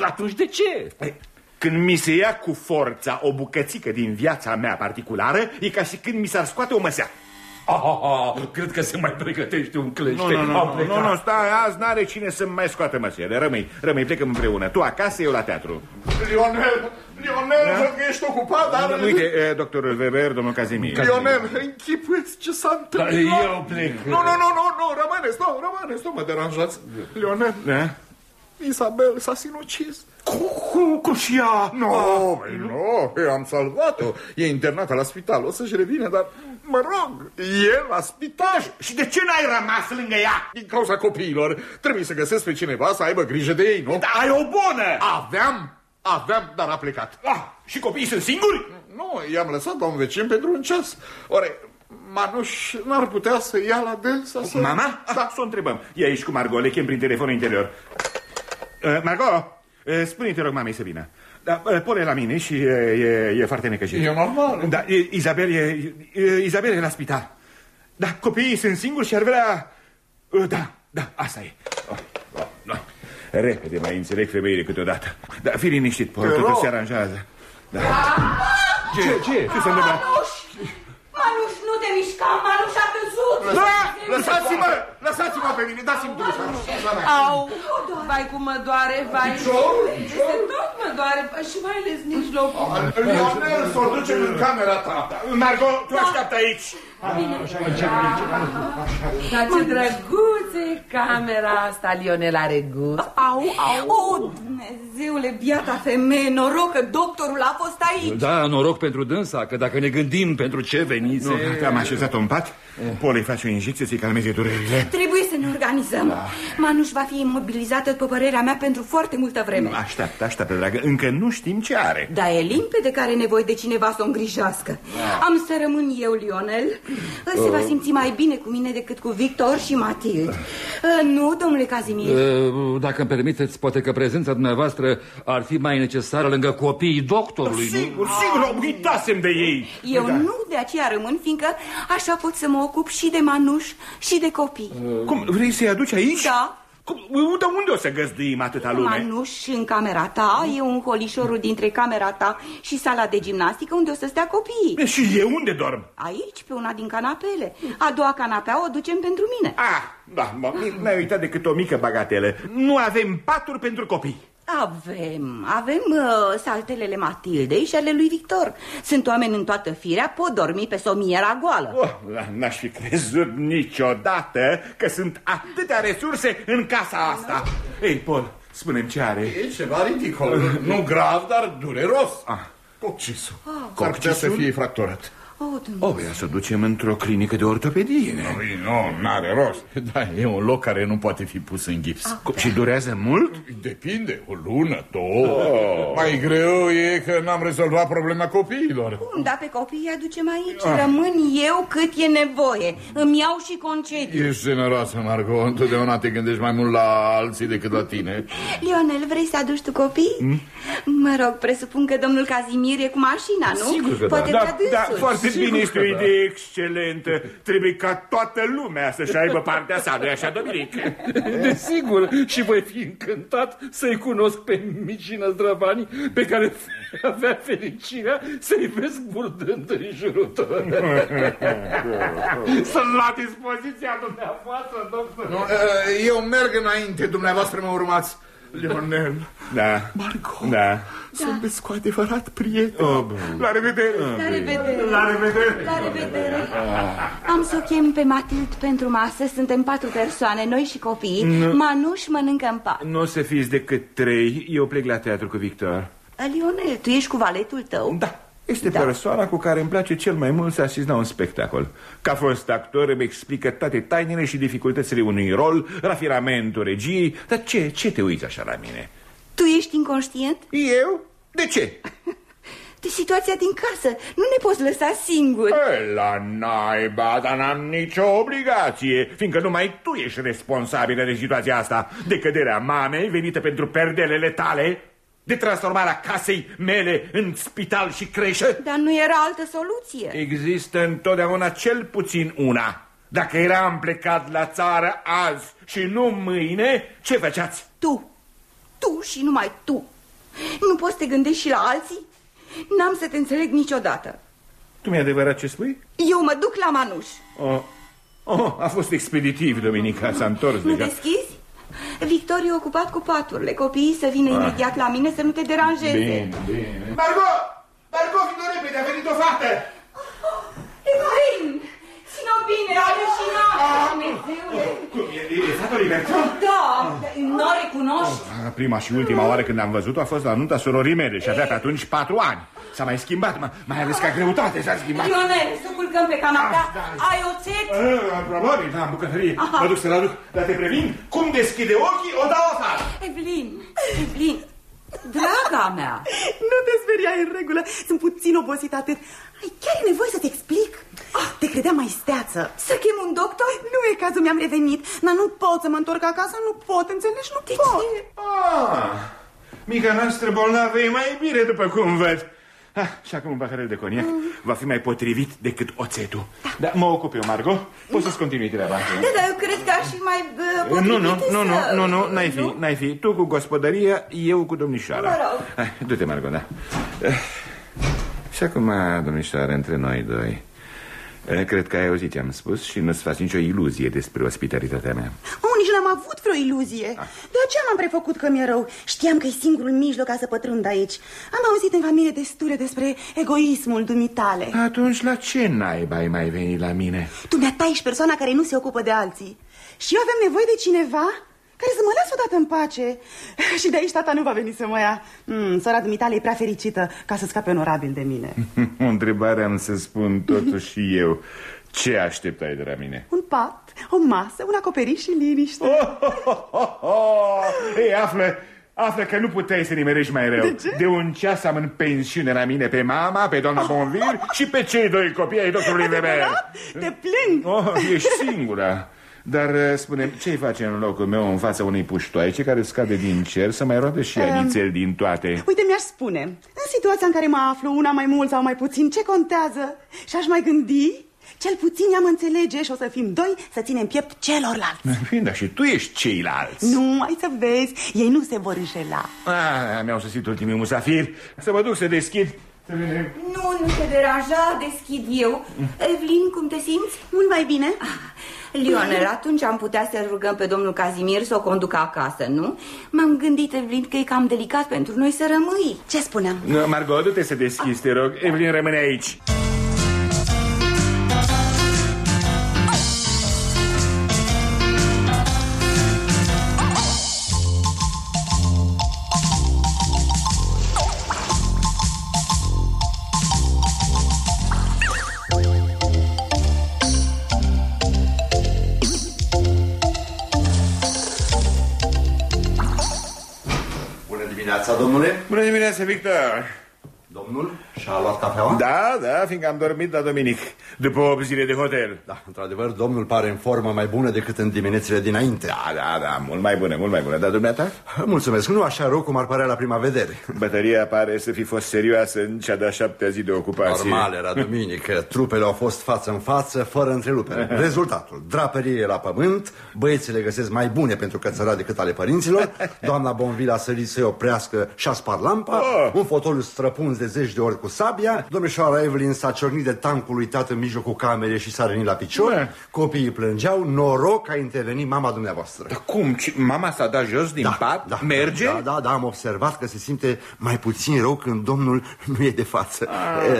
Atunci de ce? Ei, Când mi se ia cu forța o bucățică din viața mea particulară, e ca și când mi s-ar scoate o măsea. Ah, ah, ah, cred că se mai pregătește un clește. Nu, nu, nu, Au nu, plecat. nu, nu, stai, azi n-are cine să mai scoată măsele. Rămâi, rămâi, plecăm împreună. Tu acasă, eu la teatru. Lionel, Lionel, Da? văd că ești ocupat, dar... Uite, eh, doctorul Weber, domnul Casimir. Lionel, închipuiți ce s-a Dar întâmplat. eu plec. Nu, nu, nu, nu, nu, rămâneți, nu, rămâneți, nu mă deranjați. Lionel, Da? Isabel s-a sinucis. Cu, cu și ea? Nu, no, nu, eu am salvat-o. E internată la spital, o să-și revină, dar mă rog, e la spital. Și de ce n-ai rămas lângă ea? Din cauza copiilor, trebuie să găsesc pe cineva să aibă grijă de ei, nu? Da, ai o bună! Aveam, aveam, dar a plecat. Ah, și copiii sunt singuri? Nu, i-am lăsat la un vecin pentru un ceas. Oare, Manuș n-ar putea să ia la dânsa să... Mama? Da, să o întrebăm. E aici cu Margot, le chem prin telefonul interior. Uh, Margot, uh, spune te rog mamei să vină. Da, uh, pune la mine și e, e, e foarte necăjit. E normal. Da, e, Izabel e, e, Izabel e la spital. Da, copiii sunt singuri și ar vrea... Uh, da, da, asta e. Oh, oh, oh. Repede mai înțeleg femeile câteodată. Da, fii liniștit, Paul, Te totul rog. se aranjează. Da. Ce, ce, ce se întâmplă? Manuș! Manuș, nu te mișca, Manuș a căzut! Da, lăsați-mă, lăsați-mă pe mine, dați-mi dușa. Au, vai cum mă doare, vai. Este tot mă doare și mai ales mijlocul. Lionel, să o ducem în camera ta. Margot, tu așteaptă aici. Dar ce drăguțe e camera asta, Lionel are gust. Au, au! O, Dumnezeule, biata femeie, noroc că doctorul a fost aici! Da, noroc pentru dânsa, că dacă ne gândim pentru ce venise... Nu, te-am așezat în pat. Paul îi face o injecție să-i calmeze durerile. Trebuie să ne organizăm. Manuș va fi imobilizată, după părerea mea, pentru foarte multă vreme. Așteaptă, așteaptă, dragă, încă nu știm ce are. Da, e limpede că are nevoie de cineva să o îngrijească. Am să rămân eu, Lionel. Se va simți mai bine cu mine decât cu Victor și Matilde. Nu, domnule Casimir? Uh, Dacă îmi permiteți, poate că prezența dumneavoastră ar fi mai necesară lângă copiii doctorului, nu? Sigur, sigur, uitasem de ei. Eu nu de aceea rămân, fiindcă așa pot să mă ocup și de Manuș și de copii. Cum, vrei să-i aduci aici? Da. Cum, de unde o să găzduim atâta lume? Manuș în camera ta, e un holișorul dintre camera ta și sala de gimnastică unde o să stea copiii. E, Și eu unde dorm? Aici, pe una din canapele. A doua canapea o ducem pentru mine. Ah, da, mă, n-ai uitat decât o mică bagatelă. Nu avem paturi pentru copii. Avem, avem uh, saltelele Matildei și ale lui Victor. Sunt oameni în toată firea, pot dormi pe somiera goală. Oh, da, N-aș fi crezut niciodată că sunt atâtea resurse în casa asta. Ei, Paul, spune ce are. E ceva ridicol. Nu grav, dar dureros. Ah. Coccisul. S-ar putea să Coccisul? fie fracturat. Oh, Dumnezeu. O, ia să ducem într-o clinică de ortopedie. Păi, nu, n-are rost. Da, e un loc care nu poate fi pus în gips. Cum, Și durează mult? Depinde, o lună, două. Mai greu e că n-am rezolvat problema copiilor. Bun, da, pe copii îi aducem aici. Rămân eu cât e nevoie. Îmi iau și concediu. Ești generoasă, Margot. Întotdeauna te gândești mai mult la alții decât la tine. Lionel, vrei să aduci tu copii? Mă rog, presupun că domnul Cazimir e cu mașina, nu? Sigur că Poate da. vrea Da, da, dânsul. Foarte Sigur bine, este că o da. idee excelentă. Trebuie ca toată lumea să-și (laughs) aibă partea sa, nu-i așa, Dominic? Desigur, și voi fi încântat să-i cunosc pe Micina Zdravani, pe care vei (laughs) avea fericirea să-i vezi burdând în jurul tău. (laughs) Sunt la dispoziția dumneavoastră, doctor. Nu, uh, eu merg înainte, dumneavoastră mă urmați. Lionel, Da. Margot, Da. Sunteți cu adevărat prieteni. Oh, bun. La revedere. La revedere. La revedere. La revedere. Am să o chem pe Matild pentru masă. Suntem patru persoane, noi și copiii. Manuș mănâncă în pat. Nu o să fiți decât trei. Eu plec la teatru cu Victor. Lionel, tu ești cu valetul tău? Da. Este Da. persoana cu care îmi place cel mai mult să asist la un spectacol. Ca fost actor îmi explică toate tainele și dificultățile unui rol, rafinamentul regiei. Dar ce, ce te uiți așa la mine? Tu ești inconștient Eu? De ce? (laughs) de situația din casă. Nu ne poți lăsa singuri. E, la naiba, dar n-am nicio obligație, fiindcă numai tu ești responsabilă de situația asta, de căderea mamei venită pentru perdelele tale, de transformarea casei mele în spital și creșă. Dar nu era altă soluție. Există întotdeauna cel puțin una. Dacă eram plecat la țară azi și nu mâine, ce făceați? Tu. Tu și numai tu. Nu poți să te gândești și la alții? N-am să te înțeleg niciodată. Tu mi-e adevărat ce spui? Eu mă duc la Manuș. Oh, oh, a fost expeditiv, Dominica, s-a întors Nu deja. deschizi? Victor e ocupat cu paturile. Copiii să vină imediat la mine să nu te deranjeze. Bine, bine. Margot! Margot, vină repede, a venit o fată! Evelin! Ține-o bine, are și noastră, Dumnezeule! Cum e, e fata lui Bertrand? Da, nu o recunoști? Ah, Prima și ultima oară când am văzut-o a fost la nunta sororii mele și avea pe atunci patru ani. S-a mai schimbat, ma- mai ales ca greutate s-a schimbat. Lionel, să culcăm pe canapea. Ai oțet? Ah, Probabil, da, în bucătărie. Mă duc să-l aduc, dar te previn, cum deschide ochii, o dau afară. Evelin, Evelin, draga mea. Nu te speria în regulă, sunt puțin obosit atât. Ai chiar e nevoie să te explic? Ah, te credeam mai steață. Să chem un doctor? Nu e cazul, mi-am revenit, dar nu pot să mă întorc acasă, nu pot, înțelegi, nu De pot. ce? Ah, mica noastră bolnavă e mai bine, după cum văd. Ah, și acum un paharel de coniac va fi mai potrivit decât oțetul. Da, mă ocup eu, Margot. Poți să-ți continui treaba. Da, dar eu cred că ar fi mai uh, Nu, potrivit nu, nu, nu, să- nu, nu, n-ai fi, n-ai fi. Tu cu gospodăria, eu cu domnișoara. Mă rog. Hai, Du-te, Margot, da. Eh, Și acum, domnișoară, între noi doi. eh, Cred că ai auzit ce am spus și nu-ți faci nicio iluzie despre ospitalitatea mea. Oh, nici n-am avut vreo iluzie. De aceea m-am prefăcut că mi-e rău. Știam că e singurul mijloc ca să pătrund aici. Am auzit în familie destule despre egoismul dumitale. Atunci la ce naiba ai mai venit la mine? Dumneata ești persoana care nu se ocupă de alții. Și eu avem nevoie de cineva care să mă lasă odată în pace. (laughs) Și de aici tata nu va veni să mă ia. Mm, sora dumitale e prea fericită ca să scape onorabil de mine. (laughs) O întrebare am să spun totuși și eu. Ce așteptai de la mine? Un pat, o masă, un acoperiș și liniște. Oh, oh, oh, oh. Ei, află, află că nu puteai să nimerești mai rău. De ce? De un ceas am în pensiune la mine pe mama, pe doamna Bonvir și pe cei doi copii ai doctorului Weber. Adevărat? Te plâng. Oh, ești singura. Dar uh, spune ce-i face în locul meu în fața unei puștoaice care scade din cer să mai roade și ea nițel din toate? Uite, mi-aș spune, în situația în care mă aflu, una mai mult sau mai puțin, ce contează? Și aș mai gândi, cel puțin ea mă înțelege și o să fim doi să ținem piept celorlalți. Bine, dar și tu ești ceilalți. Nu, ai să vezi, ei nu se vor înșela. Ah, mi-au sosit ultimii musafiri. Să mă duc să deschid. Să vedem. Nu, nu te deranja, deschid eu. Evelin, cum te simți? Mult mai bine. Lionel, atunci am putea să rugăm pe domnul Cazimir să o conducă acasă, nu? M-am gândit, Evelin, că e cam delicat pentru noi să rămâi. Ce spuneam? No, Margot, du-te să deschizi, te rog. Evelyn rămâne aici. Dimineața, domnule. Bună dimineața, Victor! Domnul și-a luat cafeaua? Da, da, fiindcă am dormit la Dominic După 8 zile de hotel. Da, într-adevăr, domnul pare în formă mai bună decât în diminețile dinainte. Da, da, da, mult mai bună, mult mai bună. Dar dumneata? Mulțumesc, nu așa rău cum ar părea la prima vedere. Bătăria pare să fi fost serioasă în cea de-a șaptea zi de ocupație. Normal era duminică. Trupele au fost față în față, fără întrerupere. (laughs) Rezultatul, draperie la pământ Băiețile găsesc mai bune pentru cățăra decât ale părinților. (laughs) Doamna Bonvila a sărit să-i oprească și a spart lampa Oh. Un fotoliu străpuns de zeci de ori cu sabia. Domnișoara Evelyn s-a ciornit de tancul uitat în mijlocul camerei și s-a rănit la picior. Da. Copiii plângeau, noroc că a intervenit mama dumneavoastră. Dar cum? Ce- Mama s-a dat jos din pat? Merge? Da, da, da, am observat că se simte mai puțin rău când domnul (laughs) nu e de față.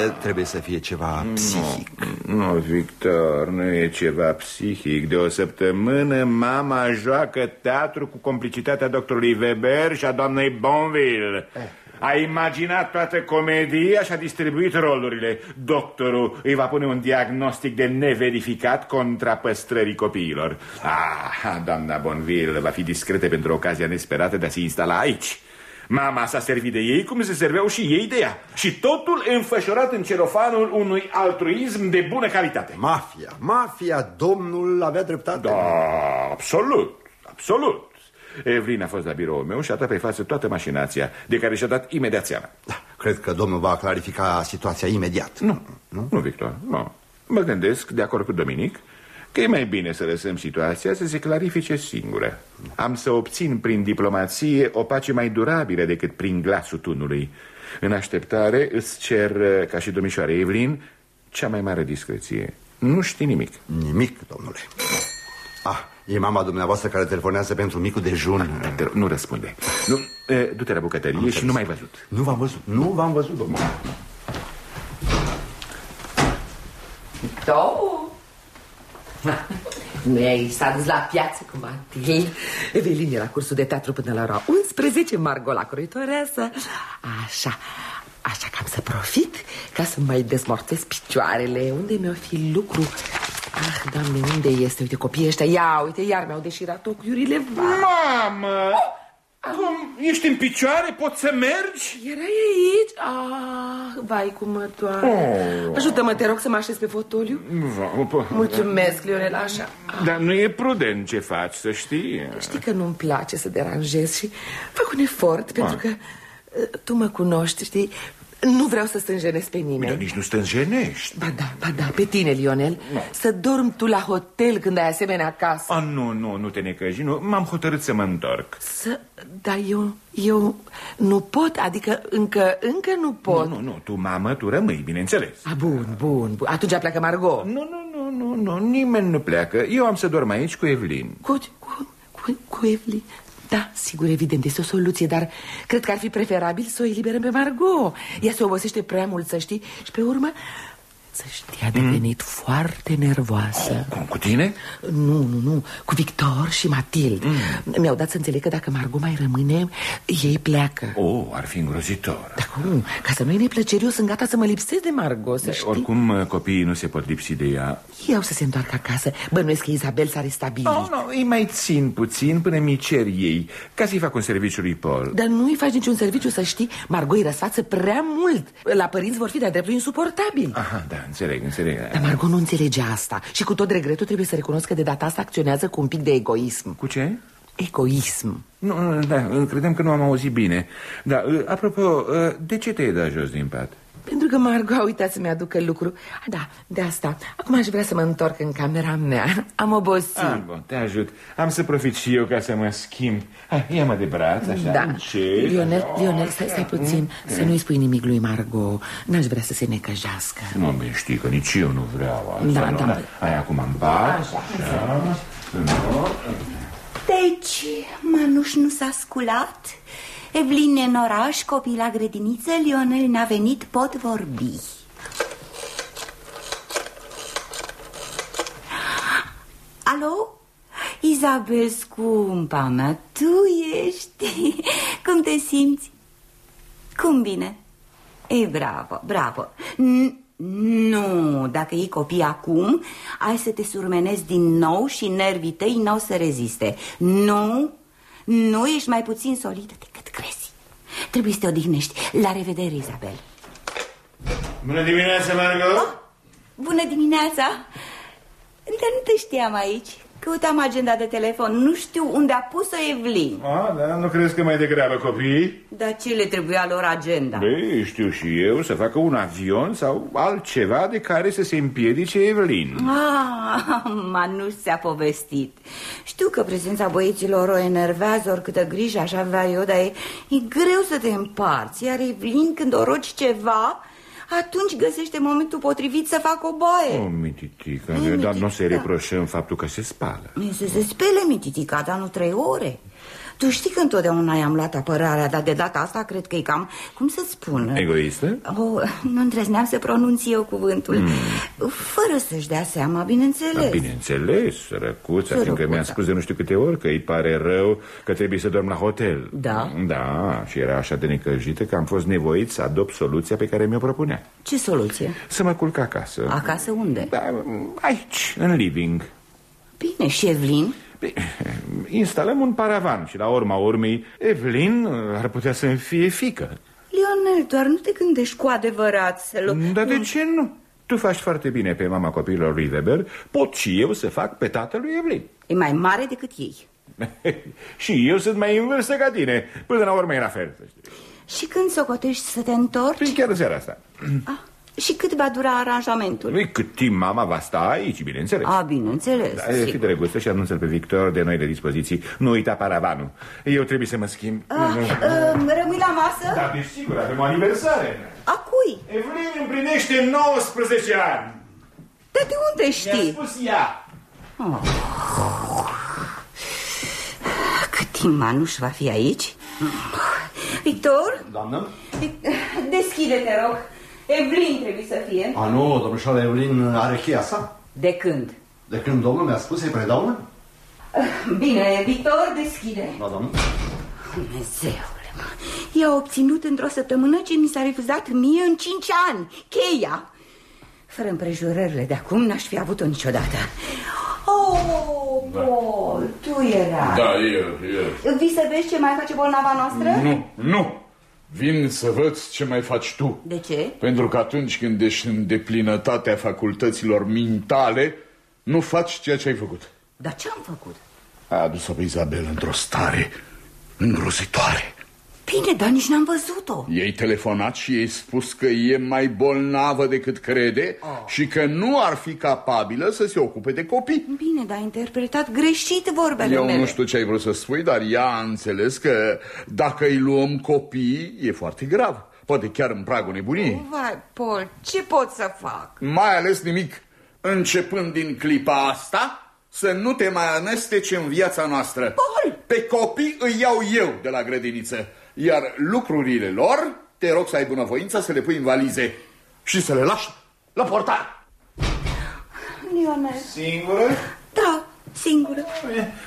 E, Trebuie să fie ceva psihic. Nu, Victor, nu e ceva psihic. De o săptămână mama joacă teatru cu complicitatea doctorului Weber și a doamnei Bonville a imaginat toată comedia și a distribuit rolurile. Doctorul îi va pune un diagnostic de neverificat contra păstrării copiilor. Ah, doamna Bonville va fi discretă pentru ocazia nesperată de a se instala aici. Mama s-a servit de ei cum se serveau și ei de ea. Și totul înfășurat în cerofanul unui altruism de bună calitate. Mafia, mafia, domnul avea dreptate. Da, absolut, absolut Evelyn a fost la biroul meu și a dat pe față toată mașinația De care și-a dat imediat seama. Da, Cred că domnul va clarifica situația imediat. Nu, nu, nu Victor, nu. Mă gândesc, de acord cu Dominic Că e mai bine să lăsăm situația să se clarifice singură. Am să obțin prin diplomație o pace mai durabilă decât prin glasul tunului. În așteptare îți cer, ca și domnișoare Evelyn, cea mai mare discreție. Nu știi nimic. Nimic, domnule. Ah, e mama dumneavoastră care telefonează pentru micul dejun. Te rog, Nu răspunde. Nu, e, Du-te la bucătărie și nu mai văzut. Nu v-am văzut, nu v-am văzut, domnule Două. Nu ai s-a dus la piață cu Matil Evelin era cursul de teatru până la ora 11 Margot la croitoreasă Așa, așa că am să profit Ca să mai dezmortez picioarele. Unde mi-o fi lucru Ah, doamne, unde este? Uite, copiii ăștia, ia, uite, iar mi-au deșirat ochiurile vai. Mamă! Cum? Ești în picioare? Poți să mergi? Erai aici? Ah, vai cum mă doare Oh. Ajută-mă, te rog, să mă așez pe fotoliu Mulțumesc, Lionel, așa Dar nu e prudent ce faci, să știi Știi că nu-mi place să deranjez și fac un efort pentru că uh, tu mă cunoști, știi? Nu vreau să stânjenesc pe Dar nimeni. nici nu stânjenești Ba da, ba da, pe tine, Lionel. Să dorm tu la hotel când ai asemenea acasă. A, nu, nu, nu te necăji, nu M-am hotărât să mă întorc Să... Dar eu... Eu nu pot, adică încă, încă nu pot. Nu, nu, nu, tu, mamă, tu rămâi, bineînțeles A, bun, bun, bun. Atunci pleacă Margot. Nu, nu, nu, nu, nu, nimeni nu pleacă Eu am să dorm aici cu Evelyn Cu, cu, cu, cu Evelyn. Da, sigur, evident, este o soluție, dar cred că ar fi preferabil să o eliberăm pe Margot. Ea se obosește prea mult, să știi, și pe urmă, să știi, a devenit foarte nervoasă. Cum, cu tine? Nu, nu, nu, cu Victor și Matilde. Mi-au dat să înțeleg că dacă Margot mai rămâne, ei pleacă. Oh, ar fi îngrozitor Dar cum? Ca să nu-i neplăceri, eu sunt gata să mă lipsesc de Margot, să știi. Oricum, copiii nu se pot lipsi de ea Ei au să se întoarcă acasă. Bănuiesc că Isabel s-a restabilit. Nu, oh, nu, îi mai țin puțin până mi cer ei Ca să-i fac un serviciu lui Paul Dar nu-i faci niciun serviciu să știi Margot îi răsfață prea mult La părinți vor fi de-a dreptul insuportabil Aha, da, înțeleg, înțeleg. Dar Margot nu înțelege asta. Și cu tot regretul trebuie să recunosc că de data asta acționează cu un pic de egoism. Cu ce? Egoism. Nu, nu, da, credem că nu am auzit bine. Da, apropo, de ce te-ai dat jos din pat? Pentru că Margot a uitat să-mi aducă lucru. Ah, Da, de asta. Acum aș vrea să mă întorc în camera mea. Am obosit. Ah, bun, te ajut. Am să profit și eu ca să mă schimb. Hai, ia-mă de braț, așa, Da, încet Lionel, Lionel, stai, stai puțin. Să nu-i spui nimic lui Margot N-aș vrea să se necăjească. Nu, bine, știi că nici eu nu vreau asta Da, nu, da. Hai, acum în pat Așa, Deci, Manuș nu s-a sculat Evelin e în oraș, copii la grădiniță Lionel n-a venit, pot vorbi Alo? Izabel, scumpa mea, tu ești Cum te simți? Cum bine? E, bravo, bravo N- Nu, dacă iei copii acum Ai să te surmenezi din nou și nervii tăi n-au să reziste Nu, nu ești mai puțin solidă decât crezi Trebuie să te odihnești. La revedere, Isabel. Bună dimineața, Margot! Oh, bună dimineața! Dar nu te știam aici. Căutam agenda de telefon. Nu știu unde a pus-o Evelyn. A, da, nu crezi că mai degrabă copiii? Dar ce le trebuia lor agenda? Băi, știu și eu să facă un avion sau altceva de care să se împiedice Evelyn. Ah, (laughs) Manuș ți-a povestit. Știu că prezența băieților o enervează, oricâtă grijă aș avea eu, dar e, e greu să te împarți. Iar Evelyn, când o rogi ceva, atunci găsește momentul potrivit să facă o baie. O, mititica, E, dar nu se mititica. reproșăm faptul că se spală. E Să se spele mititica, dar nu trei ore. Tu știi că întotdeauna i-am luat apărarea, dar de data asta cred că e cam, cum să spun... Egoistă? Oh, nu îndrăzneam să pronunț eu cuvântul Fără să-și dea seama, bineînțeles Da, bineînțeles, sărăcuța, Sărăcuța. fiindcă mi-a spus de nu știu câte ori că îi pare rău că trebuie să dorm la hotel. Da? Da, și era așa de necăjită că am fost nevoit să adopt soluția pe care mi-o propunea. Ce soluție? Să mă culc acasă. Acasă unde? Da, aici, în living. Bine, și Evelyn? Bine, (laughs) instalăm un paravan și la urma urmei Evelyn ar putea să-mi fie fică. Lionel, doar nu te gândești cu adevărat să lo... Dar de ce nu? Tu faci foarte bine pe mama copiilor lui Weber, pot și eu să fac pe tatăl lui Evelyn. E mai mare decât ei (laughs) și eu sunt mai în vârstă ca tine. Până la urmă e la fel, să știi. Și când socotești să te întorci? Păi chiar în seara asta. Ah, și cât va dura aranjamentul? Nu cât timp mama va sta aici, bineînțeles. A, bineînțeles Da, fi sigur. drăguță și anunță pe Victor de noile dispoziții. Nu uita paravanul. Eu trebuie să mă schimb. Ah, uh, rămâi la masă? Da, deci sigur, avem o aniversare. A cui? Evelyn împlinește 19 ani. Dar de unde Mi-a știi? spus ea. Cât timp Manuș va fi aici? Victor? Doamnă? Deschide, te rog Evelyn trebuie să fie A, nu, domnișoara Evelin are cheia sa. De când? De când domnul mi-a spus să-i predau una? (laughs) Bine, Victor, deschide Da, doamnă. Dumnezeule, mă. I-a obținut într-o săptămână ce mi s-a refuzat mie în cinci ani Cheia Fără împrejurările de acum n-aș fi avut-o niciodată Oh, Paul, tu erai Da, eu, eu. Vii să vezi ce mai face bolnava noastră? Nu, nu. Vin să văd ce mai faci tu. De ce? Pentru că atunci când ești în deplinătatea facultăților mintale, nu faci ceea ce ai făcut. Dar ce am făcut? A adus-o pe Izabel într-o stare îngrozitoare. Bine, dar nici n-am văzut-o Ei telefonat și ei spus că e mai bolnavă decât crede Oh. și că nu ar fi capabilă să se ocupe de copii. Bine, dar a interpretat greșit vorbele Eu mele nu știu ce ai vrut să spui, dar ea a înțeles că dacă îi luăm copii, e foarte grav. Poate chiar în pragul nebuniei. Vai, Paul, ce pot să fac? Mai ales nimic. Începând din clipa asta, să nu te mai amesteci în viața noastră. Paul! Pe copii îi iau eu de la grădiniță. Iar lucrurile lor, te rog să ai bunăvoința să le pui în valize și să le lași la portar. Lionel Singură? Da, singură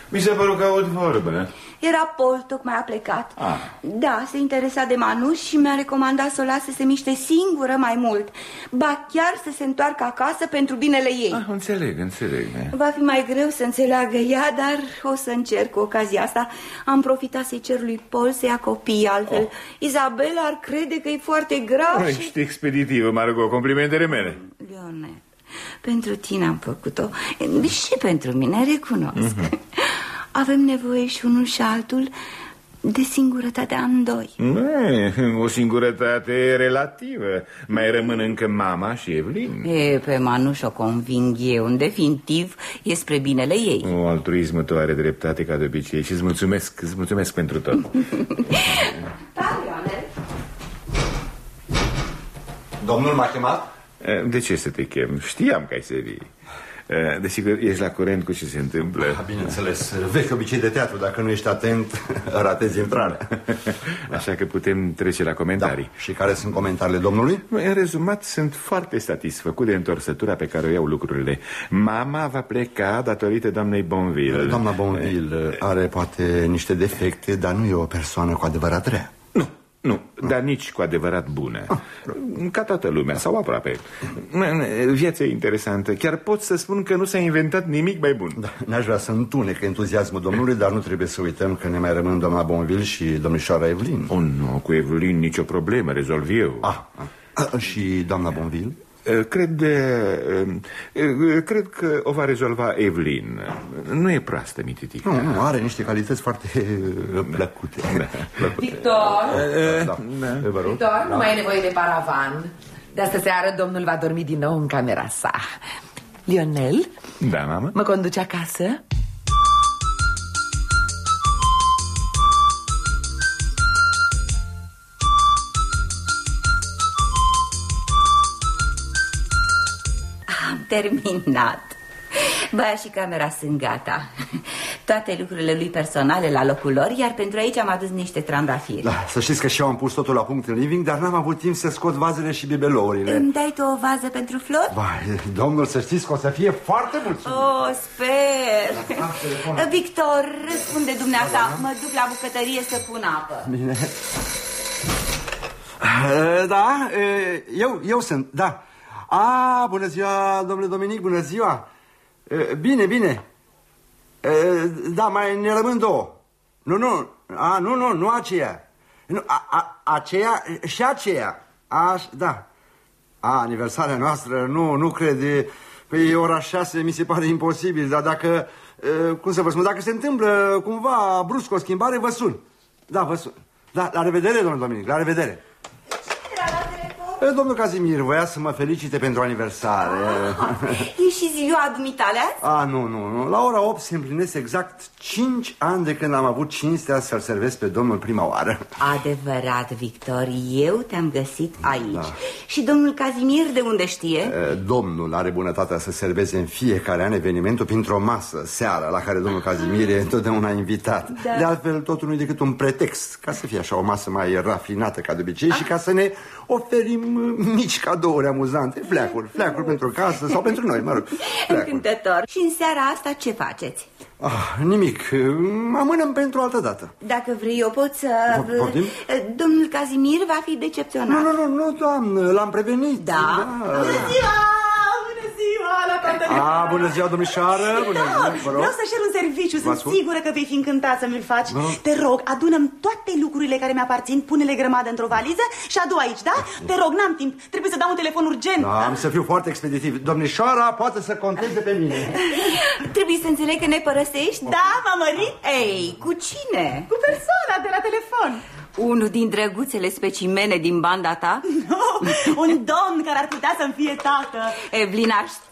Mi se părut că aud vorbă. Era Paul, tocmai a plecat Ah. Da, se interesa de Manuș și mi-a recomandat să o las să se miște singură mai mult Ba chiar să se întoarcă acasă pentru binele ei Ah, înțeleg, înțeleg. Va fi mai greu să înțeleagă ea, dar o să încerc cu ocazia asta Am profitat să-i cer lui Paul să ia copii altfel Izabela ar crede că e foarte grav și... Ești expeditivă, Margot, complimentele mele. Leonel, pentru tine am făcut-o Și pentru mine, recunosc (laughs) Avem nevoie și unul și altul De singurătatea amândoi Ne, o singurătate relativă. Mai rămân încă mama și Evelyn. E, pe Manuș o conving eu În definitiv e spre binele ei O, altruismul tău are dreptate ca de obicei și îți mulțumesc, îți mulțumesc pentru tot. (laughs) Da, Leonel Domnul m-a chemat? Eh, De ce să te chem? Știam că ai să vii. Eh, Desigur, ești la curent cu ce se întâmplă. Ah, Bineînțeles, vechi obicei de teatru, dacă nu ești atent, (laughs) ratezi intrarea. (laughs) Așa că putem trece la Da. comentarii. Și care sunt comentariile domnului? În rezumat, sunt foarte satisfăcut de întorsătura pe care o iau lucrurile. Mama va pleca datorită doamnei Bonville. Doamna Bonville are poate niște defecte, dar nu e o persoană cu adevărat rea. Nu, Nu, dar nici cu adevărat bună Ca toată lumea, sau aproape. Viața e interesantă. Chiar pot să spun că nu s-a inventat nimic mai bun. Da, N-aș vrea să întunec entuziasmul domnului Dar nu trebuie să uităm că ne mai rămân doamna Bonville și domnișoara Evelyn. Oh, nu, cu Evelyn nicio problemă, rezolv eu. Ah, ah. Și doamna Bonville? Eh, cred, eh, eh, cred că o va rezolva Evelyn. Nu e proastă, mititica Nu, nu, are niște calități foarte plăcute, da, plăcute. Victor? Da. Da. Victor, da. nu mai e nevoie de paravan. De asta seară domnul va dormi din nou în camera sa. Lionel? Da, mamă? Mă conduce acasă? Terminat. Băia și camera sunt gata. Toate lucrurile lui personale la locul lor Iar pentru aici am adus niște trandafiri da, Să știți că și eu am pus totul la punct în living Dar n-am avut timp să scot vazele și bibelourile. Îmi dai tu o vază pentru flori? Ba, domnul, să știți că o să fie foarte mulțumit. Oh, sper. Da, Victor, răspunde dumneata. Da, Mă duc la bucătărie să pun apă. Bine. Da, eu, eu sunt, da a, bună ziua, domnule Dominic, bună ziua. Bine, bine. Da, mai ne rămân două. Nu, nu, a, nu, nu, nu aceea. Nu, a, a, aceea și aceea. A, da. A, aniversarea noastră, nu, nu cred. Păi ora șase mi se pare imposibil, dar dacă, cum să vă spun, dacă se întâmplă cumva brusc o schimbare, vă sun. Da, vă sun. Da, la revedere, domnule Dominic, la revedere. Eh, domnul Cazimir voia să mă felicite pentru aniversare ah, E și ziua dumitale azi? A, nu, nu, nu La ora 8 se împlinesc exact 5 ani de când am avut cinstea să-l servesc pe domnul prima oară Adevărat, Victor, eu te-am găsit aici da. Și domnul Cazimir de unde știe? E, eh, domnul are bunătatea să serveze în fiecare an evenimentul printr-o masă, seara La care domnul Cazimir e întotdeauna invitat da. De altfel, totul nu e decât un pretext Ca să fie așa o masă mai rafinată ca de obicei ah. Și ca să ne oferim mici cadouri amuzante, fleacuri, fleacuri pentru casă sau pentru noi, mă rog. (laughs) Încântător. Și în seara asta ce faceți? Ah, nimic. Amânăm pentru altă dată. Dacă vrei, eu pot să... Poftim? Domnul Cazimir va fi decepționat. Nu, nu, nu, nu doamnă, l-am prevenit. Da? da. Bună ziua! La toată A, bună ziua, domnișoară, bună ziua, vă rog. Vreau să cer un serviciu, sunt sigură că vei fi încântat să mi-l faci. Te rog, adunăm toate lucrurile care mi-aparțin, pune-le grămadă într-o valiză și adu aici, da? Te rog, n-am timp, trebuie să dau un telefon urgent. Da, am să fiu foarte expeditiv. Domnișoara poate să conteze pe mine. trebuie să înțeleg că ne părăsești? Da, m-am mărit. Ei, cu cine? Cu persoana de la telefon. Unul din drăguțele specimene din banda ta? (laughs) Nu, un domn care ar putea să-mi fie tată Evelyn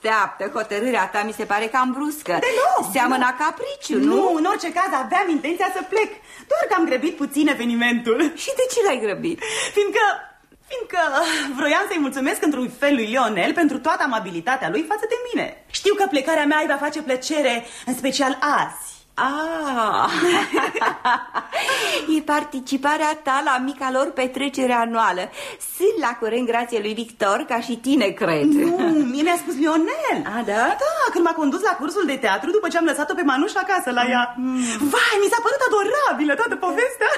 așteaptă, hotărârea ta mi se pare cam bruscă Deloc Seamănă a capriciu, nu? Nu, în orice caz aveam intenția să plec Doar că am grăbit puțin evenimentul Și de ce l-ai grăbit? Fiindcă Fiindcă vroiam să-i mulțumesc într-un fel lui Lionel pentru toată amabilitatea lui față de mine. Știu că plecarea mea îi va face plăcere, în special azi. Ah, (laughs) e participarea ta la mica lor petrecere anuală. Sunt la curent grație lui Victor, ca și tine, cred. Nu, mie mi-a spus Lionel. A, da? Da, când m-a condus la cursul de teatru după ce am lăsat-o pe Manuș acasă la ea. Mm. Vai, mi s-a părut adorabilă toată povestea.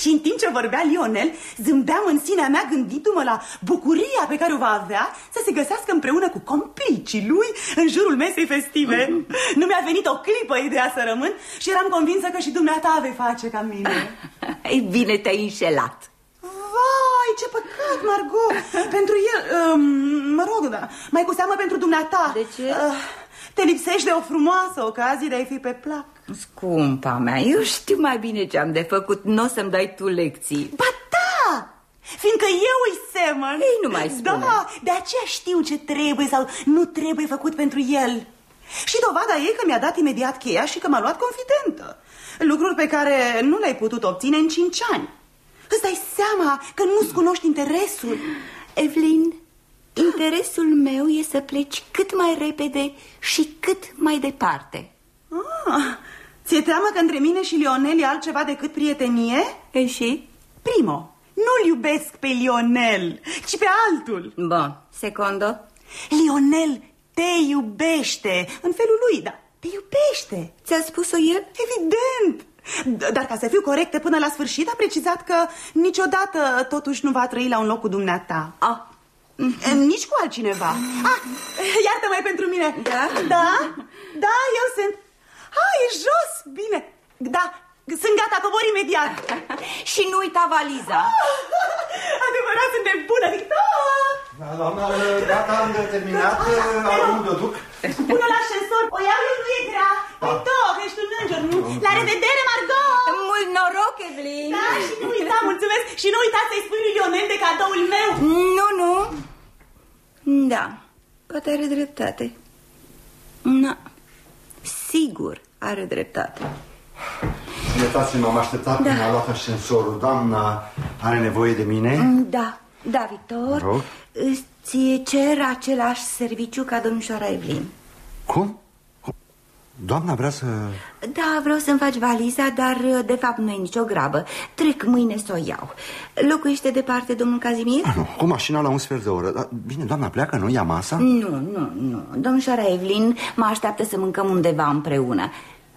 Și în timp ce vorbea Lionel, zâmbeam în sinea mea gândindu-mă la bucuria pe care o va avea să se găsească împreună cu complicii lui în jurul mesei festive. nu mi-a venit o clipă ideea să rămân rămân și eram convinsă că și dumneata vei face ca mine. (laughs) Ei bine, te-ai înșelat. Vai, ce păcat, Margot! pentru el, um, mă rog, da, mai cu seamă pentru dumneata. De ce? Uh, te lipsești de o frumoasă ocazie de a-i fi pe plac. Scumpa mea, eu știu mai bine ce am de făcut, nu o să-mi dai tu lecții. Ba da! Fiindcă eu îi semăn Ei, nu mai spune Da, de aceea știu ce trebuie sau nu trebuie făcut pentru el și dovada e că mi-a dat imediat cheia și că m-a luat confidentă. Lucruri pe care nu le-ai putut obține în cinci ani. Îți dai seama că nu-ți cunoști interesul. Evelyn, interesul meu e să pleci cât mai repede și cât mai departe. Ah, ți-e teamă că între mine și Lionel e altceva decât prietenie? E și? Primo, nu-l iubesc pe Lionel, ci pe altul. Bun, secondo? Lionel te iubește, în felul lui, da, te iubește. Ți-a spus-o el? Evident! D- Dar ca să fiu corectă până la sfârșit, a precizat că niciodată totuși nu va trăi la un loc cu dumneata. Ah, Nici cu altcineva. Ah, iartă-mai pentru mine. Da? Da? Da, eu sunt. Ah, e jos. Bine. Da, sunt gata, cobor imediat. (laughs) și nu uita valiza. (laughs) Adevărat, sunt nebună, Victor! Da, doamna, gata, am terminat, acum te duc. Până la ascensor, o iau eu, nu e grea. Victor, ești un înger, nu? La revedere, Margot! Mult noroc, Evelyn. Da, și nu uita, mulțumesc. Și nu uita să-i spui lui Lionel de cadoul meu. Nu, nu. Da, poate are dreptate. Na, sigur are dreptate. Iertați-mă, am așteptat Da. până a luat ascensorul. Doamna are nevoie de mine? Da, da, Victor. Rog. Îți cer același serviciu ca domnișoara Evelyn. Cum? Cum? Doamna vrea să... Da, vreau să-mi faci valiza, dar de fapt nu e nicio grabă. Trec mâine să o iau. Locuiește departe, domnul Cazimir? Ah, nu, cu mașina la un sfert de oră. Dar, Bine, doamna pleacă, nu ia masa? Nu, nu, nu. Domnișoara Evelyn mă așteaptă să mâncăm undeva împreună.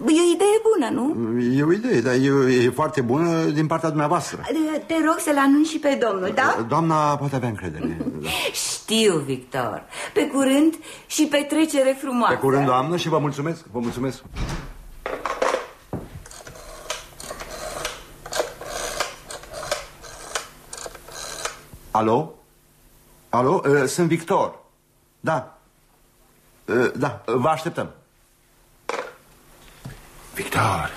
E o idee bună, nu? E o idee, dar e, e foarte bună din partea dumneavoastră. Te rog să-l anunți și pe domnul, da? Doamna poate avea încredere. Da. (laughs) Știu, Victor. Pe curând și petrecere frumoasă. Pe curând, doamnă, și vă mulțumesc. Vă mulțumesc. Alo? Alo? Uh, Sunt Victor. Da. Uh, Da, vă așteptăm. Victor,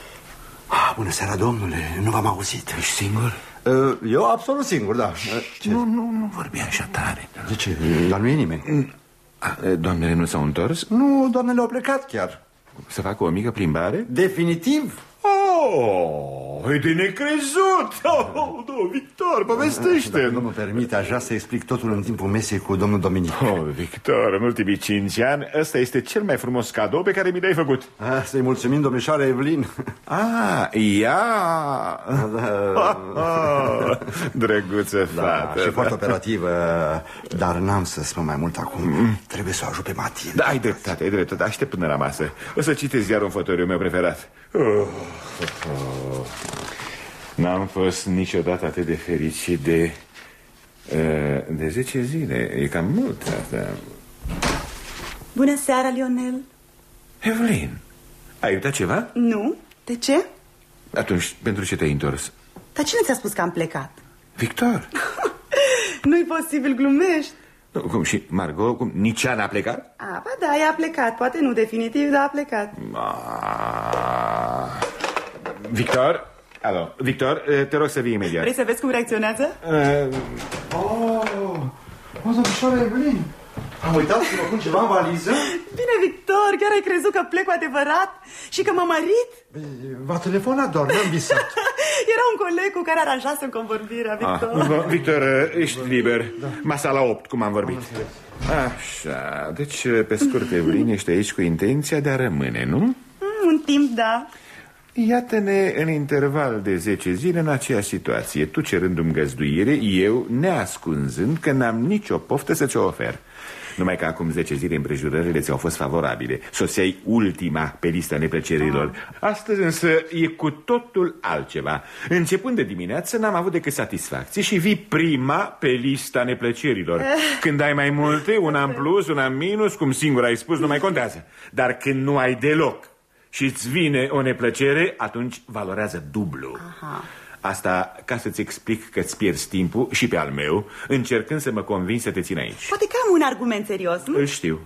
Ah, bună seara, domnule. Nu v-am auzit. ești singur? Uh, Eu absolut singur, da. Uh, Ce? Nu, nu, nu vorbi așa tare. De ce? Dar nu e nimeni. A, Doamnele nu s-au întors? Nu, doamnele au plecat chiar. Să facă o mică plimbare? Definitiv? Oh, e de necrezut! (laughs) Oh, oh, Victor, povestește Dacă nu mă permite, aș vrea să explic totul în timpul mesei cu domnul Dominic. Oh, Victor, în ultimii cinci ani, ăsta este cel mai frumos cadou pe care mi l-ai făcut. Ah, Să-i mulțumim, domnișoara Evelin. Ah, ea... Ah, (laughs) drăguță Da, fată. și foarte operativă, dar n-am să spun mai mult acum. Trebuie să o ajut pe Matilda. Da, ai dreptate, ai dreptate. Aștept până la masă. O să citesc iar un fotoliu meu preferat. Oh, oh. N-am fost niciodată atât de fericit de... uh, De 10 zile. E cam mult asta. Bună seara, Lionel. Evelyn, ai uitat ceva? Nu? De ce? Atunci, pentru ce te-ai întors? Dar cine ți-a spus că am plecat? Victor. (laughs) Nu-i posibil, glumești. Nu, Cum și Margot, cum, nici ea n-a plecat? A, ba da, ea a plecat. Poate nu definitiv, dar a plecat. Ah. Victor, alo, Victor, eh, te rog să vii imediat. Vrei să vezi cum reacționează? Eh, Oh, o, domnișoara Evelin. Am uitat să mă pun ceva în valiză? Bine, Victor, chiar ai crezut că plec cu adevărat? Și că m-a mărit? V-a telefonat doar, n-am visat. (laughs) Era un coleg cu care aranjasem convorbirea, ah, Victor. bă, Victor, eh, ești liber. Masa la 8, cum am vorbit. Așa, deci, eh, pe scurt, Evelyn, ești aici cu intenția de a rămâne, nu? Mm, un timp, da. Iată-ne în interval de 10 zile în aceeași situație Tu cerându-mi găzduire, eu neascunzând că n-am nicio poftă să ți-o ofer Numai că acum 10 zile împrejurările ți-au fost favorabile. Soseai ultima pe lista neplăcerilor. Astăzi însă e cu totul altceva. Începând de dimineață n-am avut decât satisfacție Și vii prima pe lista neplăcerilor. Când ai mai multe, una în plus, una în minus Cum singur ai spus, nu mai contează. Dar când nu ai deloc și îți vine o neplăcere, atunci valorează dublu. Aha. Asta ca să-ți explic că îți pierzi timpul și pe al meu, încercând să mă convins să te țin aici. Poate că am un argument serios, nu? Îl știu.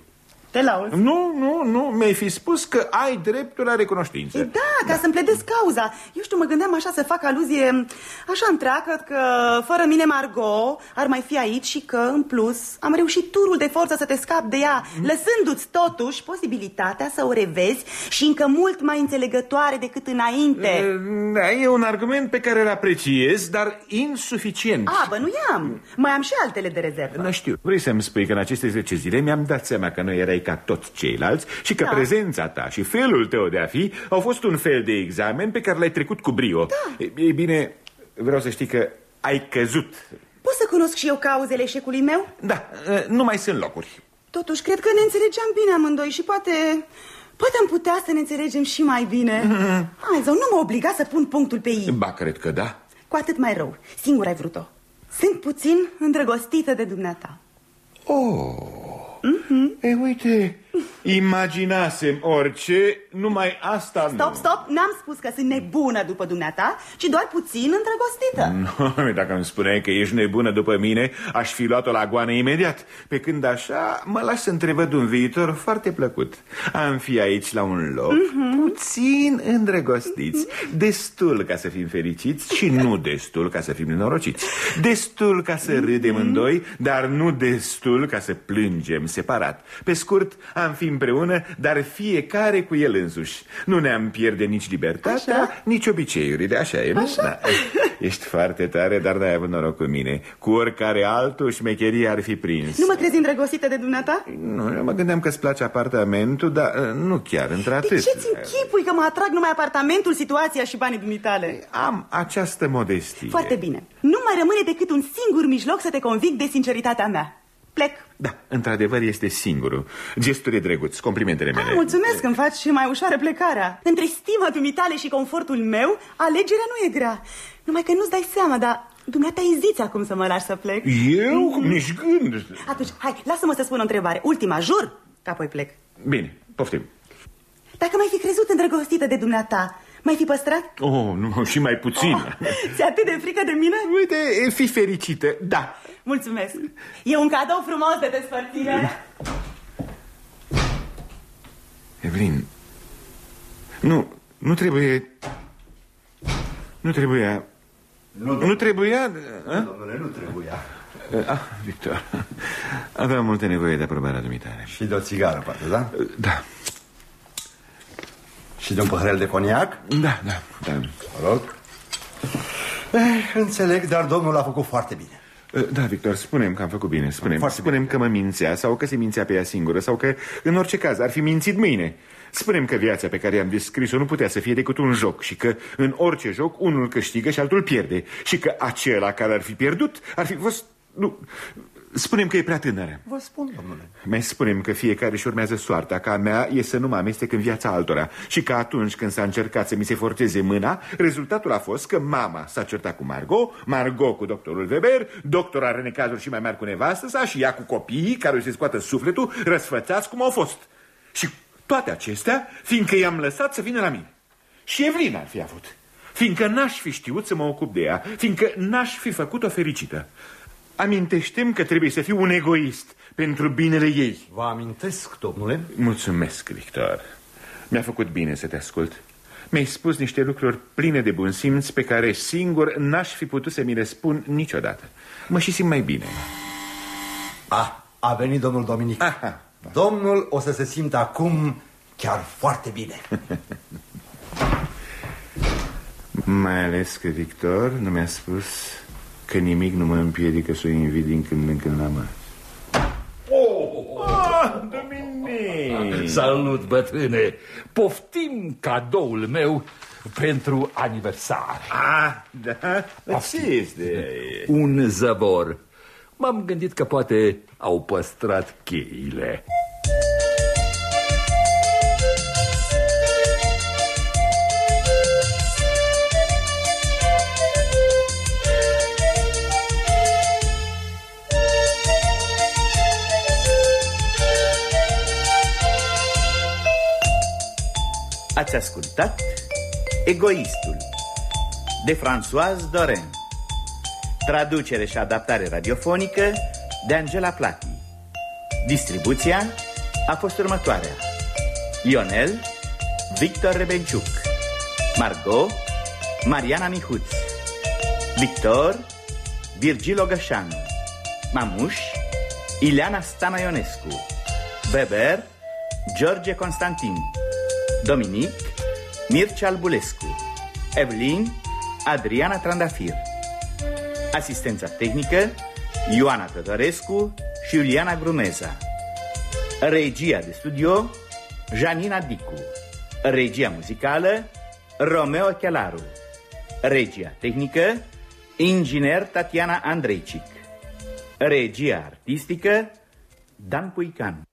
Te laud. Nu, nu, nu, mi-ai fi spus că ai dreptul la recunoștință. E, da, ca să-mi pledez cauza. Eu știu, mă gândeam așa să fac aluzie așa întreagă că fără mine Margot ar mai fi aici și că, în plus, am reușit turul de forță să te scap de ea, lăsându-ți totuși posibilitatea să o revezi și încă mult mai înțelegătoare decât înainte. Da, e un argument pe care îl apreciez, dar insuficient. A, bă, nu i-am. Mai am și altele de rezervă. Nu știu. Vrei să-mi spui că în aceste 10 zile mi-am dat seama că nu erai ca toți ceilalți și că Da. prezența ta și felul tău de a fi au fost un fel de examen pe care l-ai trecut cu brio. Da. E, e bine, vreau să știi că ai căzut. Pot să cunosc și eu cauzele eșecului meu? Da, nu mai sunt locuri. Totuși, cred că ne înțelegeam bine amândoi și poate... Poate am putea să ne înțelegem și mai bine Hai, zău, nu mă obliga să pun punctul pe I Ba, cred că da. Cu atât mai rău, singur ai vrut-o Sunt puțin îndrăgostită de dumneata Oh. E, uite, imaginasem orice, numai asta Stop, nu. stop, n-am spus că sunt nebună după dumneata Ci doar puțin îndrăgostită Nu, (laughs) dacă îmi spuneai că ești nebună după mine, aș fi luat-o la goană imediat. Pe când așa, mă lași să întrevăd un viitor foarte plăcut. Am fi aici la un loc, puțin îndrăgostiți, destul ca să fim fericiți și nu destul ca să fim nenorociți. Destul ca să râdem în doi, dar nu destul ca să plângem separat. Pe scurt, am fi împreună, dar fiecare cu el însuși. Nu ne-am pierde nici libertatea, Așa? nici obiceiurile, așa e, nu? Da. Ești foarte tare, dar n-ai avut noroc cu mine. Cu oricare altul șmecherie ar fi prins. Nu mă crezi îndrăgostită de dumneata? Nu, eu mă gândeam că îți place apartamentul, dar uh, nu chiar, într-atât. De ce-ți închipui că mă atrag numai apartamentul, situația și banii dumitale? Am această modestie. Foarte bine. Nu mai rămâne decât un singur mijloc să te conving de sinceritatea mea. Plec. Da, într-adevăr este singurul. Gestul e drăguț, complimentele mele. Ah, mulțumesc, îmi faci și mai ușoară plecarea. Între stima dumitale și confortul meu, alegerea nu e grea. Numai că nu-ți dai seama, dar dumneata eziți acum să mă lași să plec. Eu? Nici gând. Atunci, hai, lasă-mă să spun o întrebare. Ultima, jur, că apoi plec. Bine, poftim. Dacă m-ai fi crezut îndrăgostită de dumneata, m-ai fi păstrat? Oh, nu, (laughs) și mai puțin. Oh, ți atât de frică de mine? Uite, fi fericită, da. Mulțumesc. E un cadou frumos de despărțire. Evelin, nu, nu trebuie... Nu trebuia... Nu, Nu trebuia... A? Domnule, nu trebuia. Ah, Victor, aveam multe nevoie de aprobarea dumitare. Și de o țigară, poate, da? Da, Și de un păhărel de coniac? da, da, da. Mă rog. Eh, înțeleg, dar domnul a făcut foarte bine. Da, Victor, spunem că am făcut bine, spunem. Foarte spunem că mă mințea sau că se mințea pe ea singură sau că, în orice caz, ar fi mințit mâine. Spunem că viața pe care i-am descris-o nu putea să fie decât un joc și că în orice joc unul câștigă și altul pierde și că acela care ar fi pierdut ar fi fost... Nu, spunem că e prea tânără. Vă spun, domnule. Mai spunem că fiecare își urmează soarta, ca a mea e să nu mă amestec în viața altora și că atunci când s-a încercat să mi se forțeze mâna, rezultatul a fost că mama s-a certat cu Margot, Margot cu doctorul Weber, doctor are necazuri și mai mari cu nevastă sa și ea cu copiii care îi se scoată sufletul, răsfățați cum au fost. Și toate acestea, fiindcă i-am lăsat să vină la mine. Și Evelin ar fi avut. Fiindcă n-aș fi știut să mă ocup de ea, fiindcă n-aș fi făcut-o fericită. Amintește-mi că trebuie să fiu un egoist pentru binele ei. Vă amintesc, domnule? Mulțumesc, Victor. Mi-a făcut bine să te ascult. Mi-ai spus niște lucruri pline de bun simț pe care singur n-aș fi putut să mi le spun niciodată. Mă și simt mai bine. Ah, a venit domnul Dominic. Aha. Domnul o să se simtă acum chiar foarte bine. (laughs) Mai ales că Victor nu mi-a spus că nimic nu mă împiedică să o invit din când în când la masă. Oh, Dominic! Salut, bătrâne! Poftim cadoul meu pentru aniversare. Ah, da? Ce este? Un zăbor. M-am gândit că poate au păstrat cheile. Ați ascultat Egoistul de Françoise Doren. Traducere și adaptare radiofonică de Angela Plati Distribuția a fost următoarea. Ionel Victor Rebenciuc. Margot Mariana Mihuț. Victor Virgil Ogășanu Mamuș Ileana Stanaionescu Weber George Constantin Dominic Mircea Albulescu Evelyn Adriana Trandafir. Asistența tehnică Ioana Tădărescu și Iuliana Grumeza. Regia de studio Janina Dicu. Regia muzicală Romeo Chelaru. Regia tehnică Inginer Tatiana Andreicic Regia artistică Dan Puican